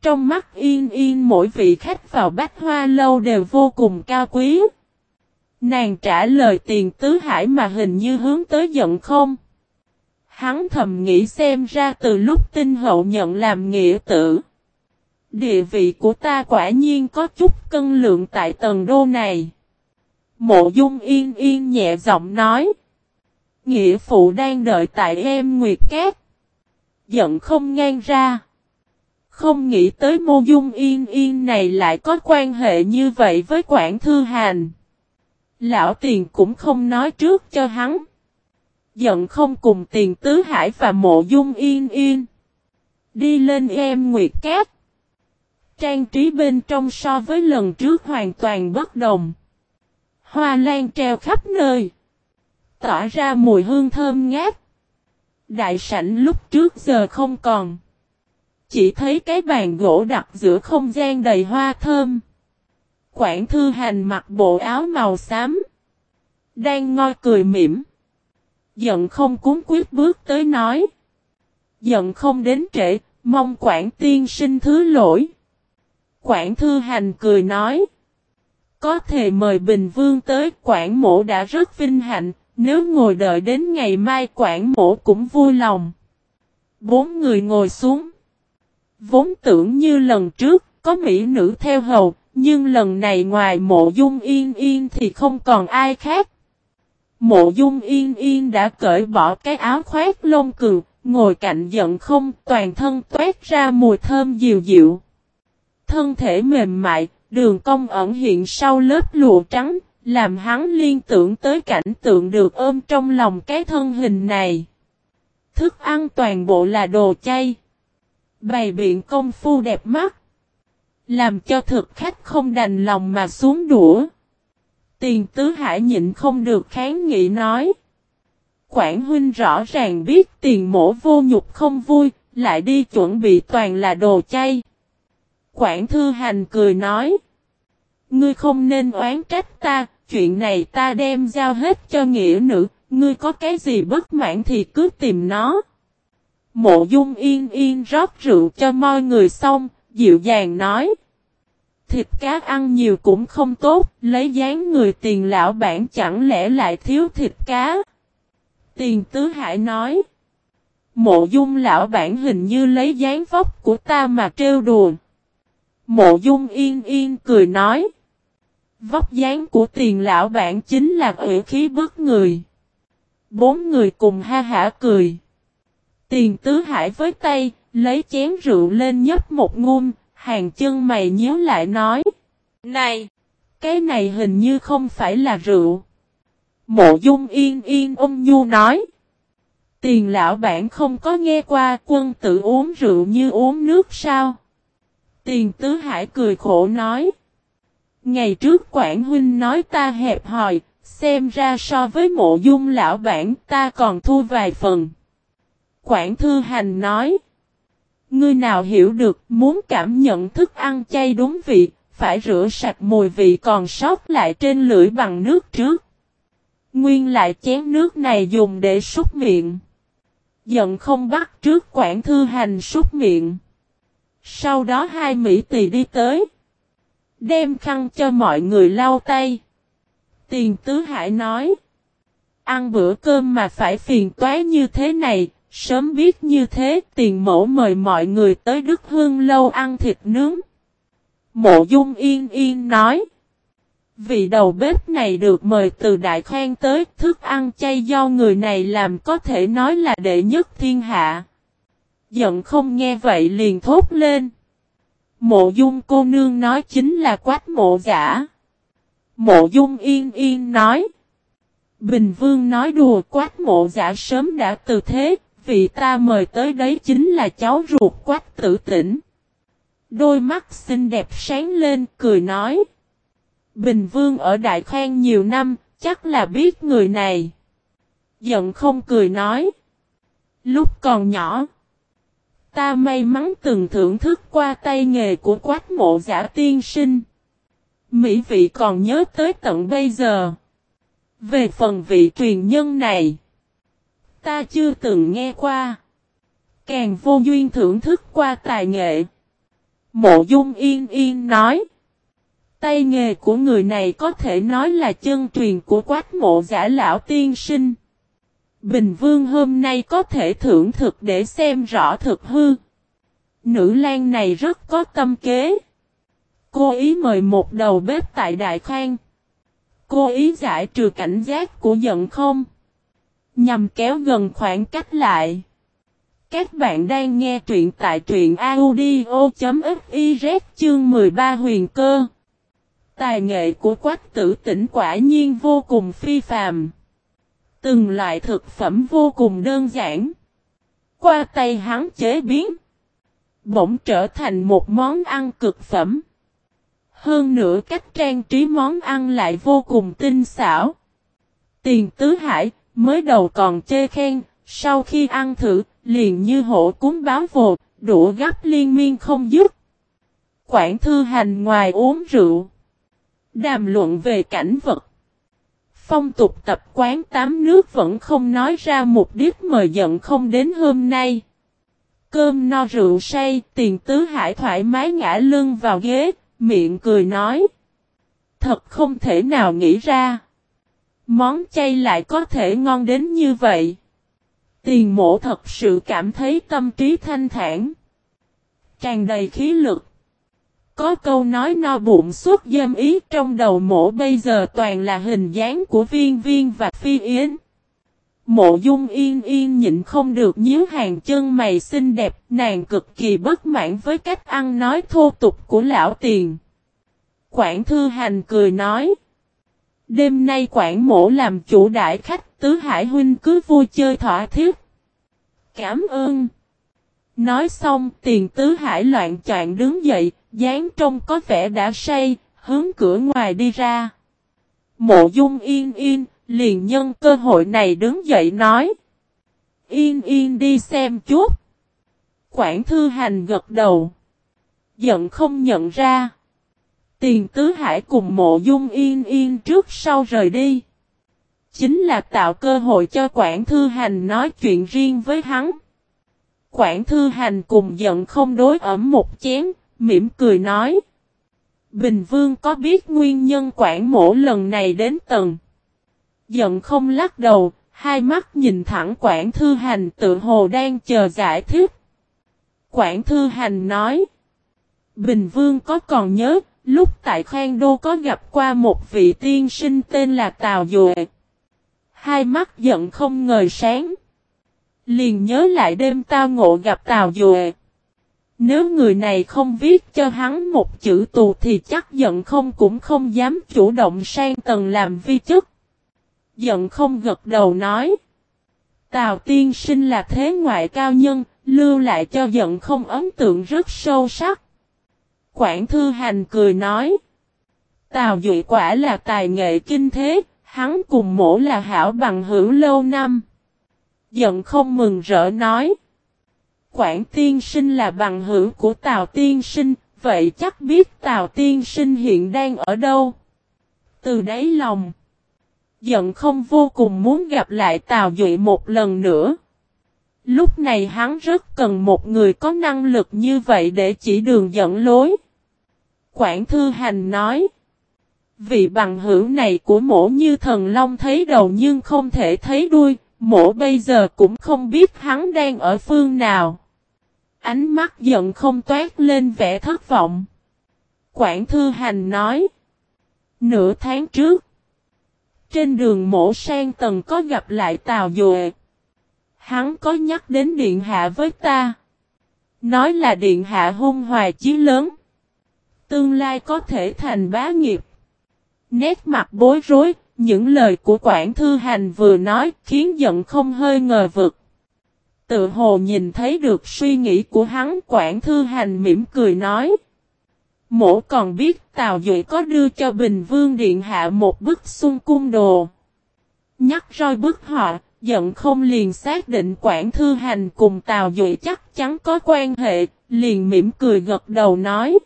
Speaker 1: Trong mắt yên yên mỗi vị khách vào bách hoa lâu đều vô cùng cao quý. Nàng trả lời tiền tứ hải mà hình như hướng tới giận không. Hắn thầm nghĩ xem ra từ lúc tinh hậu nhận làm nghĩa tử. Địa vị của ta quả nhiên có chút cân lượng tại tầng đô này. Mộ dung yên yên nhẹ giọng nói. Nghĩa phụ đang đợi tại em Nguyệt Cát. Giận không ngang ra. Không nghĩ tới mô dung yên yên này lại có quan hệ như vậy với Quản Thư Hành, Lão tiền cũng không nói trước cho hắn. Giận không cùng tiền tứ hải và mộ dung yên yên. Đi lên em Nguyệt Cát. Trang trí bên trong so với lần trước hoàn toàn bất đồng. Hoa lan treo khắp nơi. Tỏa ra mùi hương thơm ngát. Đại sảnh lúc trước giờ không còn. Chỉ thấy cái bàn gỗ đặt giữa không gian đầy hoa thơm. Quảng thư hành mặc bộ áo màu xám. Đang ngoi cười mỉm. Giận không cúng quyết bước tới nói. Giận không đến trễ, mong quảng tiên sinh thứ lỗi. Quảng thư hành cười nói. Có thể mời Bình Vương tới Quảng mổ đã rất vinh hạnh, nếu ngồi đợi đến ngày mai Quảng mổ cũng vui lòng. Bốn người ngồi xuống. Vốn tưởng như lần trước, có mỹ nữ theo hầu, nhưng lần này ngoài mộ dung yên yên thì không còn ai khác. Mộ dung yên yên đã cởi bỏ cái áo khoét lông cừu ngồi cạnh giận không, toàn thân toát ra mùi thơm dịu dịu. Thân thể mềm mại, đường cong ẩn hiện sau lớp lụa trắng, làm hắn liên tưởng tới cảnh tượng được ôm trong lòng cái thân hình này. Thức ăn toàn bộ là đồ chay. Bày biện công phu đẹp mắt. Làm cho thực khách không đành lòng mà xuống đũa. Tiền tứ hải nhịn không được kháng nghị nói. Quảng huynh rõ ràng biết tiền mổ vô nhục không vui, lại đi chuẩn bị toàn là đồ chay. Quảng thư hành cười nói. Ngươi không nên oán trách ta, chuyện này ta đem giao hết cho nghĩa nữ, ngươi có cái gì bất mãn thì cứ tìm nó. Mộ dung yên yên rót rượu cho mọi người xong, dịu dàng nói. Thịt cá ăn nhiều cũng không tốt, lấy dáng người tiền lão bản chẳng lẽ lại thiếu thịt cá. Tiền tứ hải nói. Mộ dung lão bản hình như lấy dáng vóc của ta mà trêu đùa. Mộ dung yên yên cười nói. Vóc dáng của tiền lão bản chính là ủy khí bức người. Bốn người cùng ha hả cười. Tiền tứ hải với tay, lấy chén rượu lên nhấp một ngụm, hàng chân mày nhíu lại nói. Này! Cái này hình như không phải là rượu. Mộ dung yên yên ôm nhu nói. Tiền lão bản không có nghe qua quân tự uống rượu như uống nước sao? Tiền tứ hải cười khổ nói. Ngày trước quản huynh nói ta hẹp hòi, xem ra so với mộ dung lão bản ta còn thua vài phần. Quản thư hành nói. Ngươi nào hiểu được muốn cảm nhận thức ăn chay đúng vị, phải rửa sạch mùi vị còn sót lại trên lưỡi bằng nước trước. Nguyên lại chén nước này dùng để súc miệng. Giận không bắt trước quản thư hành súc miệng. Sau đó hai Mỹ tỳ đi tới. Đem khăn cho mọi người lau tay. Tiền tứ hải nói. Ăn bữa cơm mà phải phiền toái như thế này, sớm biết như thế tiền mẫu mời mọi người tới Đức Hương lâu ăn thịt nướng. Mộ dung yên yên nói. Vị đầu bếp này được mời từ Đại Khoan tới thức ăn chay do người này làm có thể nói là đệ nhất thiên hạ. Giận không nghe vậy liền thốt lên. Mộ dung cô nương nói chính là quát mộ giả. Mộ dung yên yên nói. Bình vương nói đùa quát mộ giả sớm đã từ thế, vị ta mời tới đấy chính là cháu ruột quách tử tỉnh. Đôi mắt xinh đẹp sáng lên cười nói. Bình vương ở Đại Khang nhiều năm, chắc là biết người này. Giận không cười nói. Lúc còn nhỏ. Ta may mắn từng thưởng thức qua tay nghề của quách mộ giả tiên sinh. Mỹ vị còn nhớ tới tận bây giờ. Về phần vị truyền nhân này. Ta chưa từng nghe qua. Càng vô duyên thưởng thức qua tài nghệ. Mộ dung yên yên nói. Tay nghề của người này có thể nói là chân truyền của quát mộ giả lão tiên sinh. Bình Vương hôm nay có thể thưởng thực để xem rõ thực hư. Nữ lang này rất có tâm kế. Cô ý mời một đầu bếp tại Đại Khang. Cô ý giải trừ cảnh giác của giận không. Nhằm kéo gần khoảng cách lại. Các bạn đang nghe truyện tại truyện audio.fiz chương 13 huyền cơ. Tài nghệ của quách tử tỉnh quả nhiên vô cùng phi phàm. Từng loại thực phẩm vô cùng đơn giản. Qua tay hắn chế biến. Bỗng trở thành một món ăn cực phẩm. Hơn nữa cách trang trí món ăn lại vô cùng tinh xảo. Tiền tứ hải, mới đầu còn chê khen, sau khi ăn thử, liền như hổ cúng báo vột, đũa gấp liên miên không dứt. Quảng thư hành ngoài uống rượu. Đàm luận về cảnh vật. Phong tục tập quán tám nước vẫn không nói ra mục đích mời giận không đến hôm nay. Cơm no rượu say, tiền tứ hải thoải mái ngã lưng vào ghế, miệng cười nói. Thật không thể nào nghĩ ra. Món chay lại có thể ngon đến như vậy. Tiền mộ thật sự cảm thấy tâm trí thanh thản. Tràn đầy khí lực. Có câu nói no bụng suốt dâm ý trong đầu mộ bây giờ toàn là hình dáng của viên viên và phi yến. Mộ dung yên yên nhịn không được nhíu hàng chân mày xinh đẹp, nàng cực kỳ bất mãn với cách ăn nói thô tục của lão tiền. Quảng Thư Hành cười nói. Đêm nay quản Mổ làm chủ đại khách tứ hải huynh cứ vui chơi thỏa thiết. Cảm ơn. Nói xong tiền tứ hải loạn choạng đứng dậy, dáng trông có vẻ đã say, hướng cửa ngoài đi ra. Mộ dung yên yên, liền nhân cơ hội này đứng dậy nói. Yên yên đi xem chút. Quảng thư hành gật đầu. Giận không nhận ra. Tiền tứ hải cùng mộ dung yên yên trước sau rời đi. Chính là tạo cơ hội cho Quảng Thư Hành nói chuyện riêng với hắn. Quảng Thư Hành cùng giận không đối ẩm một chén, mỉm cười nói. Bình Vương có biết nguyên nhân Quảng mổ lần này đến tầng. Giận không lắc đầu, hai mắt nhìn thẳng Quảng Thư Hành tự hồ đang chờ giải thích. Quảng Thư Hành nói. Bình Vương có còn nhớ, lúc tại Khang Đô có gặp qua một vị tiên sinh tên là Tào Duệ. Hai mắt giận không ngời sáng. Liền nhớ lại đêm tao ngộ gặp Tào Duệ. Nếu người này không viết cho hắn một chữ tù thì chắc giận không cũng không dám chủ động sang tầng làm vi chức. Giận không gật đầu nói. Tào tiên sinh là thế ngoại cao nhân, lưu lại cho giận không ấn tượng rất sâu sắc. Quảng Thư Hành cười nói. Tào Duệ quả là tài nghệ kinh thế, hắn cùng mổ là hảo bằng hữu lâu năm. Giận không mừng rỡ nói. Quảng tiên sinh là bằng hữu của Tào tiên sinh, vậy chắc biết Tào tiên sinh hiện đang ở đâu. Từ đáy lòng. Giận không vô cùng muốn gặp lại Tào Duệ một lần nữa. Lúc này hắn rất cần một người có năng lực như vậy để chỉ đường dẫn lối. Quảng Thư Hành nói. Vị bằng hữu này của mổ như thần long thấy đầu nhưng không thể thấy đuôi, mổ bây giờ cũng không biết hắn đang ở phương nào. Ánh mắt giận không toát lên vẻ thất vọng. Quảng Thư Hành nói. Nửa tháng trước. Trên đường mổ sang tầng có gặp lại Tào Dùa. Hắn có nhắc đến Điện Hạ với ta. Nói là Điện Hạ hung hoài chí lớn. Tương lai có thể thành bá nghiệp. Nét mặt bối rối, những lời của quản Thư Hành vừa nói khiến giận không hơi ngờ vực. Tự hồ nhìn thấy được suy nghĩ của hắn quản Thư Hành mỉm cười nói. Mổ còn biết Tào Duệ có đưa cho Bình Vương Điện Hạ một bức xuân cung đồ. Nhắc roi bức họ, giận không liền xác định quản Thư Hành cùng Tào Duệ chắc chắn có quan hệ, liền mỉm cười gật đầu nói.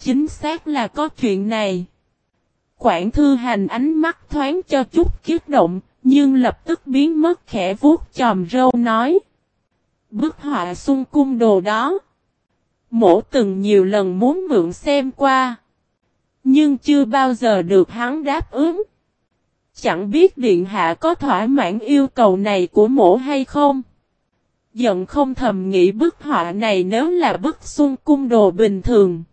Speaker 1: Chính xác là có chuyện này. Quảng Thư Hành ánh mắt thoáng cho chút kiết động, nhưng lập tức biến mất khẽ vuốt chòm râu nói. Bức họa xuân cung đồ đó. Mổ từng nhiều lần muốn mượn xem qua. Nhưng chưa bao giờ được hắn đáp ứng. Chẳng biết Điện Hạ có thỏa mãn yêu cầu này của mổ hay không. Giận không thầm nghĩ bức họa này nếu là bức xuân cung đồ bình thường.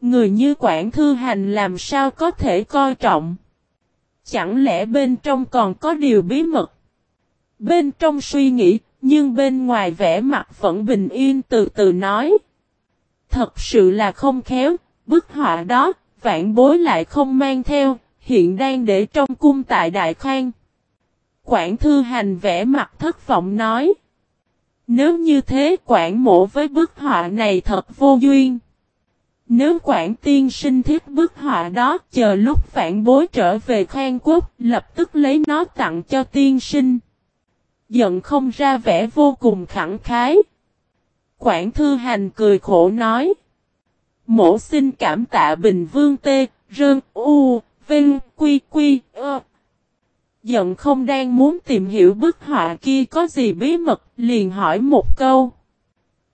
Speaker 1: Người như quản thư hành làm sao có thể coi trọng. Chẳng lẽ bên trong còn có điều bí mật. Bên trong suy nghĩ, nhưng bên ngoài vẻ mặt vẫn bình yên từ từ nói. Thật sự là không khéo, bức họa đó, vạn bối lại không mang theo, hiện đang để trong cung tại Đại Khang. Quảng Thư Hành vẽ mặt thất vọng nói. Nếu như thế Quảng mộ với bức họa này thật vô duyên. Nếu quản tiên sinh thiết bức họa đó chờ lúc phản bối trở về khen quốc lập tức lấy nó tặng cho tiên sinh. Giận không ra vẻ vô cùng khẳng khái. Quảng Thư Hành cười khổ nói. Mổ xin cảm tạ Bình Vương Tê, Rơn, U, Vinh, Quy, Quy, Ơ. Giận không đang muốn tìm hiểu bức họa kia có gì bí mật, liền hỏi một câu.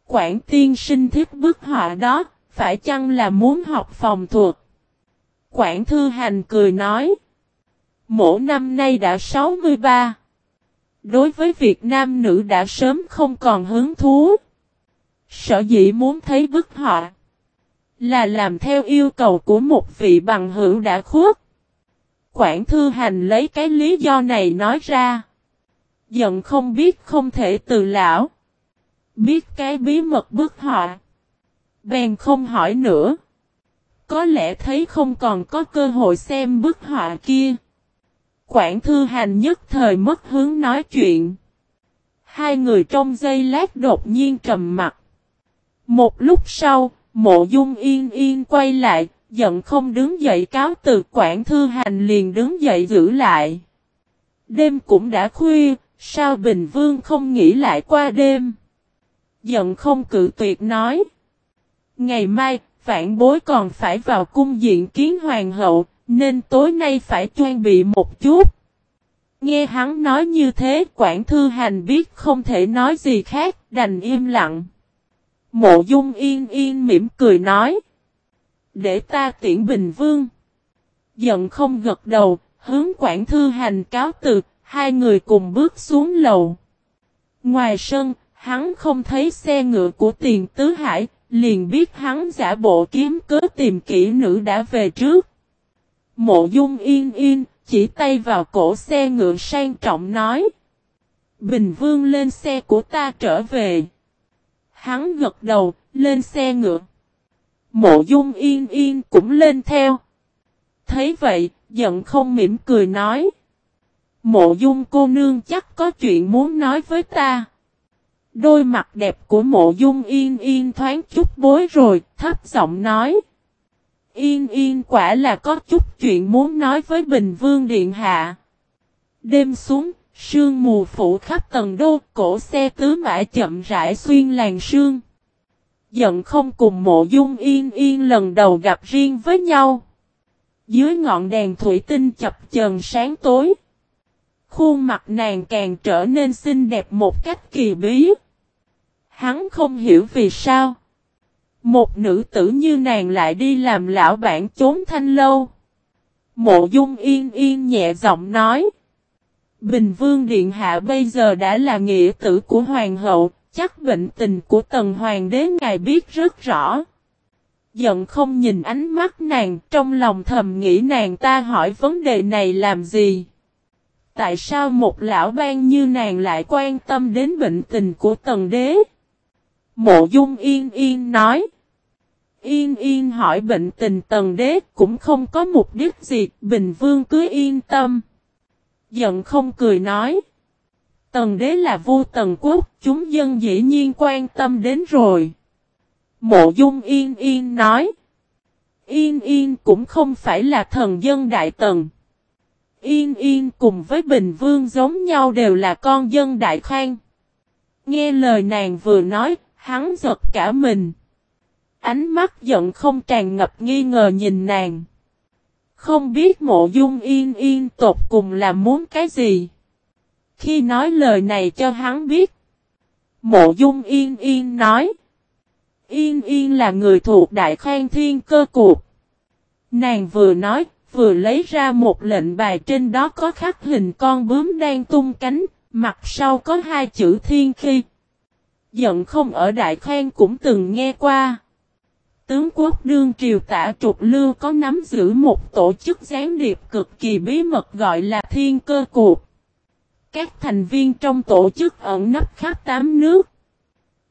Speaker 1: Quảng tiên sinh thiết bức họa đó, phải chăng là muốn học phòng thuật? Quảng Thư Hành cười nói. Mổ năm nay đã 63. Đối với Việt Nam nữ đã sớm không còn hứng thú. Sở dĩ muốn thấy bức họa. Là làm theo yêu cầu của một vị bằng hữu đã khuất. Quảng Thư Hành lấy cái lý do này nói ra. Giận không biết không thể từ lão. Biết cái bí mật bức họa. Bèn không hỏi nữa. Có lẽ thấy không còn có cơ hội xem bức họa kia. Quảng Thư Hành nhất thời mất hướng nói chuyện. Hai người trong giây lát đột nhiên trầm mặt. Một lúc sau, mộ dung yên yên quay lại, giận không đứng dậy cáo từ Quảng Thư Hành liền đứng dậy giữ lại. Đêm cũng đã khuya, sao Bình Vương không nghĩ lại qua đêm? Giận không cự tuyệt nói. Ngày mai, vạn bối còn phải vào cung diện kiến hoàng hậu, nên tối nay phải chuẩn bị một chút. Nghe hắn nói như thế, quản Thư Hành biết không thể nói gì khác, đành im lặng. Mộ Dung yên yên mỉm cười nói. Để ta tiễn Bình Vương. Giận không gật đầu, hướng quản Thư Hành cáo từ, hai người cùng bước xuống lầu. Ngoài sân, hắn không thấy xe ngựa của tiền tứ hải, liền biết hắn giả bộ kiếm cớ tìm kỹ nữ đã về trước. Mộ dung yên yên, chỉ tay vào cổ xe ngựa sang trọng nói. Bình vương lên xe của ta trở về. Hắn gật đầu, lên xe ngựa. Mộ dung yên yên cũng lên theo. Thấy vậy, giận không mỉm cười nói. Mộ dung cô nương chắc có chuyện muốn nói với ta. Đôi mặt đẹp của mộ dung yên yên thoáng chút bối rồi, thấp giọng nói. Yên yên quả là có chút chuyện muốn nói với Bình Vương Điện Hạ. Đêm xuống, sương mù phủ khắp tầng đô, cổ xe tứ mã chậm rãi xuyên làng sương. Giận không cùng mộ dung yên yên lần đầu gặp riêng với nhau. Dưới ngọn đèn thủy tinh chập chờn sáng tối. Khuôn mặt nàng càng trở nên xinh đẹp một cách kỳ bí. Hắn không hiểu vì sao. Một nữ tử như nàng lại đi làm lão bản trốn thanh lâu. Mộ dung yên yên nhẹ giọng nói. Bình vương điện hạ bây giờ đã là nghĩa tử của hoàng hậu, chắc bệnh tình của tần hoàng đế ngài biết rất rõ. Giận không nhìn ánh mắt nàng, trong lòng thầm nghĩ nàng ta hỏi vấn đề này làm gì. Tại sao một lão ban như nàng lại quan tâm đến bệnh tình của tần đế? Mộ dung yên yên nói. Yên yên hỏi bệnh tình tần đế cũng không có mục đích gì, Bình Vương cứ yên tâm. Giận không cười nói. Tần đế là vua tần quốc, chúng dân dĩ nhiên quan tâm đến rồi. Mộ dung yên yên nói. Yên yên cũng không phải là thần dân đại tần. Yên yên cùng với Bình Vương giống nhau đều là con dân đại khang. Nghe lời nàng vừa nói, hắn giật cả mình. Ánh mắt giận không tràn ngập nghi ngờ nhìn nàng. Không biết mộ dung yên yên tột cùng là muốn cái gì. Khi nói lời này cho hắn biết. Mộ dung yên yên nói. Yên yên là người thuộc đại khoan thiên cơ cuộc. Nàng vừa nói, vừa lấy ra một lệnh bài trên đó có khắc hình con bướm đang tung cánh, mặt sau có hai chữ thiên khi. Giận không ở đại Khang cũng từng nghe qua. Tướng quốc đương triều tả trục lưu có nắm giữ một tổ chức gián điệp cực kỳ bí mật gọi là thiên cơ cuộc. Các thành viên trong tổ chức ẩn nấp khắp tám nước.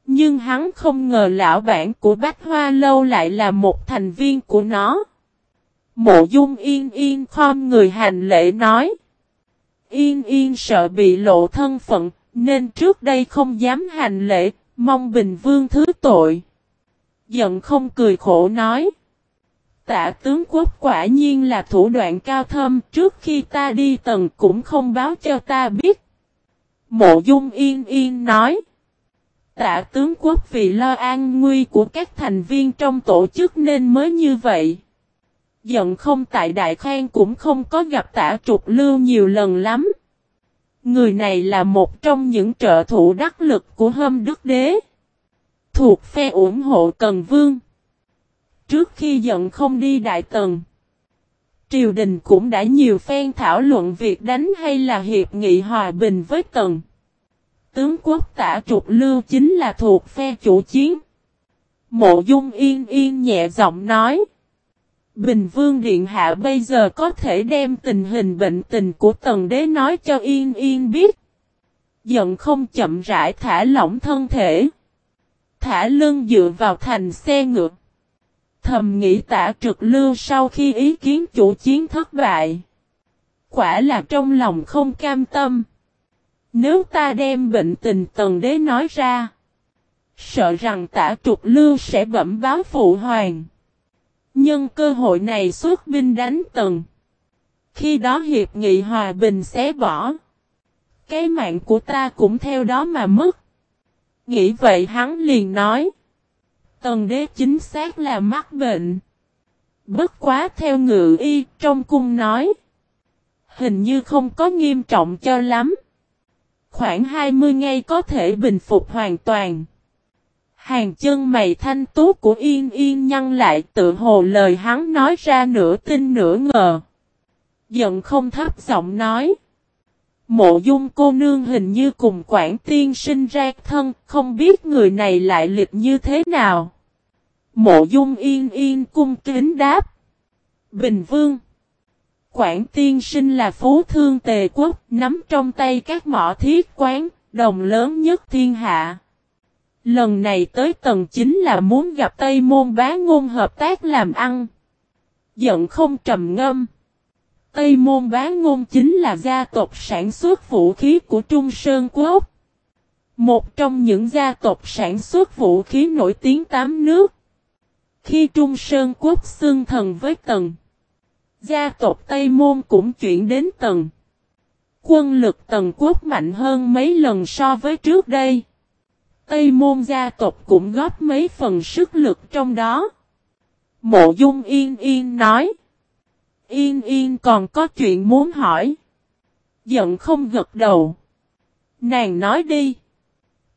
Speaker 1: Nhưng hắn không ngờ lão bản của Bách Hoa Lâu lại là một thành viên của nó. Mộ dung yên yên khom người hành lễ nói. Yên yên sợ bị lộ thân phận, nên trước đây không dám hành lễ, mong Bình Vương thứ tội. Giận không cười khổ nói. Tạ tướng quốc quả nhiên là thủ đoạn cao thâm trước khi ta đi tầng cũng không báo cho ta biết. Mộ dung yên yên nói. Tạ tướng quốc vì lo an nguy của các thành viên trong tổ chức nên mới như vậy. Giận không tại Đại Khang cũng không có gặp tạ trục lưu nhiều lần lắm. Người này là một trong những trợ thủ đắc lực của hâm đức đế thuộc phe ủng hộ Cần Vương. Trước khi giận không đi Đại Tần, triều đình cũng đã nhiều phen thảo luận việc đánh hay là hiệp nghị hòa bình với Tần. Tướng quốc tả trục lưu chính là thuộc phe chủ chiến. Mộ dung yên yên nhẹ giọng nói. Bình Vương Điện Hạ bây giờ có thể đem tình hình bệnh tình của Tần Đế nói cho Yên Yên biết. Giận không chậm rãi thả lỏng thân thể. Thả lưng dựa vào thành xe ngựa. Thầm nghĩ tả trực lưu sau khi ý kiến chủ chiến thất bại. Quả là trong lòng không cam tâm. Nếu ta đem bệnh tình Tần Đế nói ra. Sợ rằng tả trục lưu sẽ bẩm báo phụ hoàng. Nhân cơ hội này xuất binh đánh tần. Khi đó hiệp nghị hòa bình xé bỏ. Cái mạng của ta cũng theo đó mà mất. Nghĩ vậy hắn liền nói. Tần đế chính xác là mắc bệnh. Bất quá theo ngự y trong cung nói. Hình như không có nghiêm trọng cho lắm. Khoảng 20 ngày có thể bình phục hoàn toàn. Hàng chân mày thanh tú của Yên Yên nhăn lại tự hồ lời hắn nói ra nửa tin nửa ngờ. Giận không thấp giọng nói. Mộ dung cô nương hình như cùng quản tiên sinh ra thân, không biết người này lại lịch như thế nào. Mộ dung yên yên cung kính đáp. Bình vương. Quản tiên sinh là phú thương tề quốc, nắm trong tay các mỏ thiết quán, đồng lớn nhất thiên hạ. Lần này tới tầng chính là muốn gặp Tây Môn bá ngôn hợp tác làm ăn. Giận không trầm ngâm. Tây Môn bá ngôn chính là gia tộc sản xuất vũ khí của Trung Sơn Quốc. Một trong những gia tộc sản xuất vũ khí nổi tiếng tám nước. Khi Trung Sơn Quốc xương thần với Tần, gia tộc Tây Môn cũng chuyển đến Tần. Quân lực Tần Quốc mạnh hơn mấy lần so với trước đây. Tây môn gia tộc cũng góp mấy phần sức lực trong đó. Mộ dung yên yên nói. Yên yên còn có chuyện muốn hỏi. Giận không gật đầu. Nàng nói đi.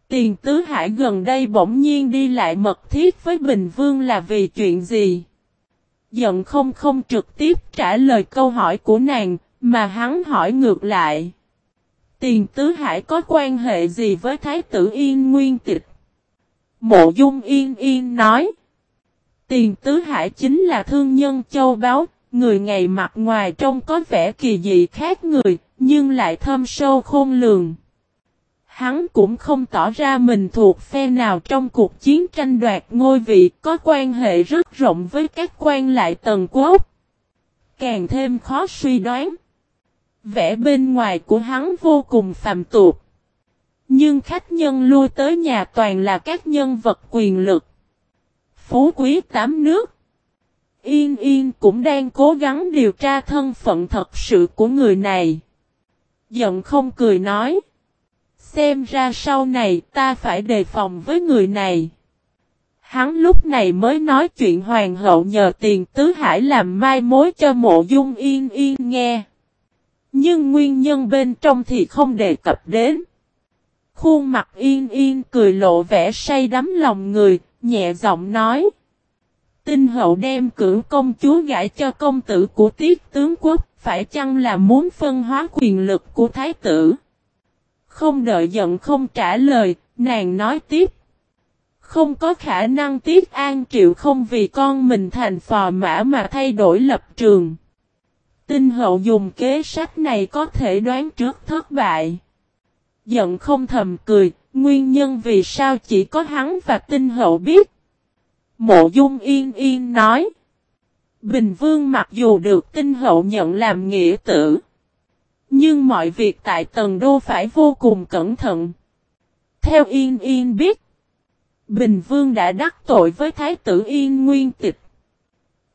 Speaker 1: Tiền tứ hải gần đây bỗng nhiên đi lại mật thiết với Bình Vương là vì chuyện gì? Giận không không trực tiếp trả lời câu hỏi của nàng, mà hắn hỏi ngược lại. Tiền tứ hải có quan hệ gì với Thái tử Yên Nguyên Tịch? Mộ Dung Yên Yên nói. Tiền tứ hải chính là thương nhân châu báu, người ngày mặt ngoài trông có vẻ kỳ dị khác người, nhưng lại thâm sâu khôn lường. Hắn cũng không tỏ ra mình thuộc phe nào trong cuộc chiến tranh đoạt ngôi vị có quan hệ rất rộng với các quan lại tần quốc. Càng thêm khó suy đoán. Vẻ bên ngoài của hắn vô cùng phàm tục. Nhưng khách nhân lui tới nhà toàn là các nhân vật quyền lực. Phú quý tám nước. Yên Yên cũng đang cố gắng điều tra thân phận thật sự của người này. Giận không cười nói. Xem ra sau này ta phải đề phòng với người này. Hắn lúc này mới nói chuyện hoàng hậu nhờ tiền tứ hải làm mai mối cho mộ dung yên yên nghe. Nhưng nguyên nhân bên trong thì không đề cập đến. Khuôn mặt yên yên cười lộ vẻ say đắm lòng người, nhẹ giọng nói. Tinh hậu đem cử công chúa gãi cho công tử của tiết tướng quốc, phải chăng là muốn phân hóa quyền lực của thái tử? Không đợi giận không trả lời, nàng nói tiếp. Không có khả năng tiết an triệu không vì con mình thành phò mã mà thay đổi lập trường. Tinh hậu dùng kế sách này có thể đoán trước thất bại. Giận không thầm cười, nguyên nhân vì sao chỉ có hắn và tinh hậu biết. Mộ dung yên yên nói. Bình vương mặc dù được tinh hậu nhận làm nghĩa tử. Nhưng mọi việc tại tầng đô phải vô cùng cẩn thận. Theo yên yên biết. Bình vương đã đắc tội với thái tử yên nguyên tịch.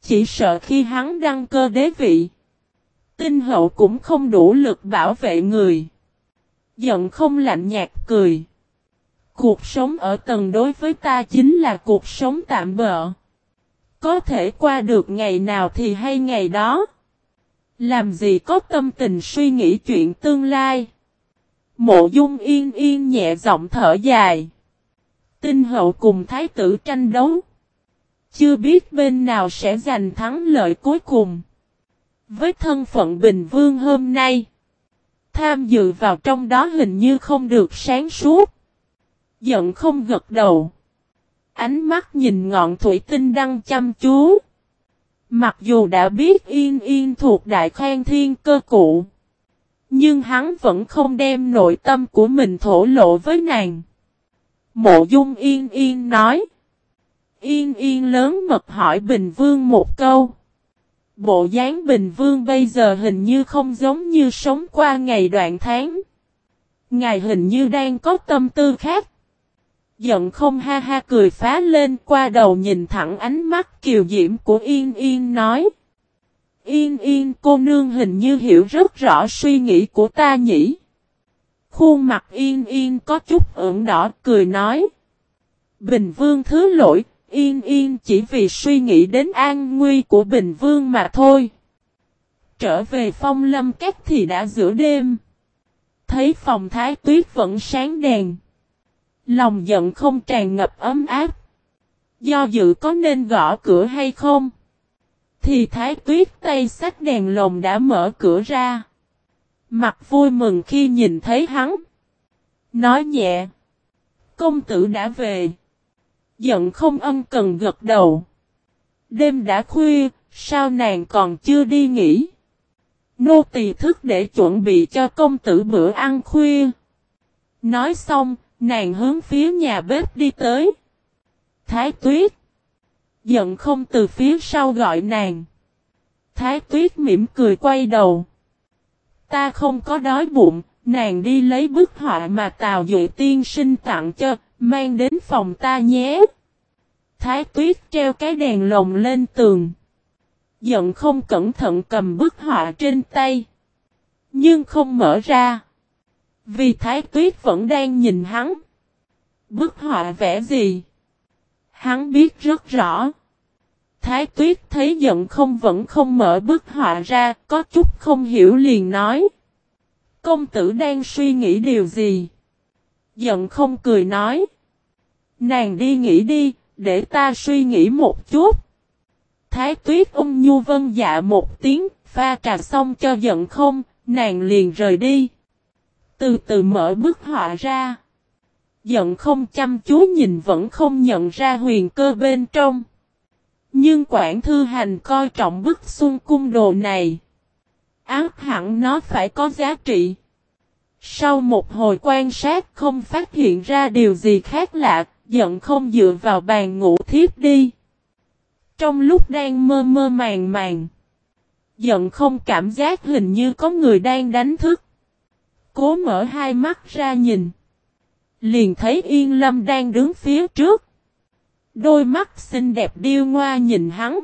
Speaker 1: Chỉ sợ khi hắn đăng cơ đế vị. Tinh hậu cũng không đủ lực bảo vệ người. Giận không lạnh nhạt cười. Cuộc sống ở tầng đối với ta chính là cuộc sống tạm bỡ. Có thể qua được ngày nào thì hay ngày đó. Làm gì có tâm tình suy nghĩ chuyện tương lai. Mộ dung yên yên nhẹ giọng thở dài. Tinh hậu cùng thái tử tranh đấu. Chưa biết bên nào sẽ giành thắng lợi cuối cùng. Với thân phận Bình Vương hôm nay, tham dự vào trong đó hình như không được sáng suốt. Giận không gật đầu. Ánh mắt nhìn ngọn thủy tinh đang chăm chú. Mặc dù đã biết yên yên thuộc đại khoan thiên cơ cụ. Nhưng hắn vẫn không đem nội tâm của mình thổ lộ với nàng. Mộ dung yên yên nói. Yên yên lớn mật hỏi Bình Vương một câu. Bộ dáng Bình Vương bây giờ hình như không giống như sống qua ngày đoạn tháng. Ngài hình như đang có tâm tư khác. Giận không ha ha cười phá lên qua đầu nhìn thẳng ánh mắt kiều diễm của Yên Yên nói. Yên Yên cô nương hình như hiểu rất rõ suy nghĩ của ta nhỉ. Khuôn mặt Yên Yên có chút ửng đỏ cười nói. Bình Vương thứ lỗi, Yên Yên chỉ vì suy nghĩ đến an nguy của Bình Vương mà thôi. Trở về phong lâm cách thì đã giữa đêm. Thấy phòng thái tuyết vẫn sáng đèn. Lòng giận không tràn ngập ấm áp. Do dự có nên gõ cửa hay không? Thì thái tuyết tay sách đèn lồng đã mở cửa ra. Mặt vui mừng khi nhìn thấy hắn. Nói nhẹ. Công tử đã về. Giận không ân cần gật đầu. Đêm đã khuya, sao nàng còn chưa đi nghỉ? Nô tỳ thức để chuẩn bị cho công tử bữa ăn khuya. Nói xong, nàng hướng phía nhà bếp đi tới. Thái tuyết. Giận không từ phía sau gọi nàng. Thái tuyết mỉm cười quay đầu. Ta không có đói bụng, nàng đi lấy bức họa mà Tào Duệ tiên sinh tặng cho, mang đến phòng ta nhé. Thái tuyết treo cái đèn lồng lên tường. Giận không cẩn thận cầm bức họa trên tay. Nhưng không mở ra. Vì Thái tuyết vẫn đang nhìn hắn. Bức họa vẽ gì? Hắn biết rất rõ. Thái tuyết thấy giận không vẫn không mở bức họa ra, có chút không hiểu liền nói. Công tử đang suy nghĩ điều gì? Giận không cười nói. Nàng đi nghỉ đi, để ta suy nghĩ một chút. Thái tuyết ung nhu vân dạ một tiếng, pha trà xong cho giận không, nàng liền rời đi. Từ từ mở bức họa ra. Giận không chăm chú nhìn vẫn không nhận ra huyền cơ bên trong. Nhưng quản thư hành coi trọng bức xuân cung đồ này. Ác hẳn nó phải có giá trị. Sau một hồi quan sát không phát hiện ra điều gì khác lạ, giận không dựa vào bàn ngủ thiếp đi. Trong lúc đang mơ mơ màng màng, giận không cảm giác hình như có người đang đánh thức. Cố mở hai mắt ra nhìn. Liền thấy Yên Lâm đang đứng phía trước. Đôi mắt xinh đẹp điêu ngoa nhìn hắn.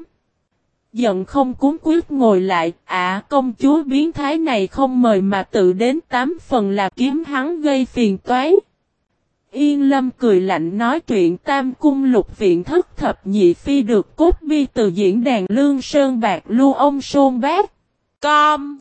Speaker 1: Giận không cuốn quyết ngồi lại, à công chúa biến thái này không mời mà tự đến tám phần là kiếm hắn gây phiền toái. Yên lâm cười lạnh nói chuyện tam cung lục viện thất thập nhị phi được cốt bi từ diễn đàn lương sơn bạc lưu ông sôn bác. Com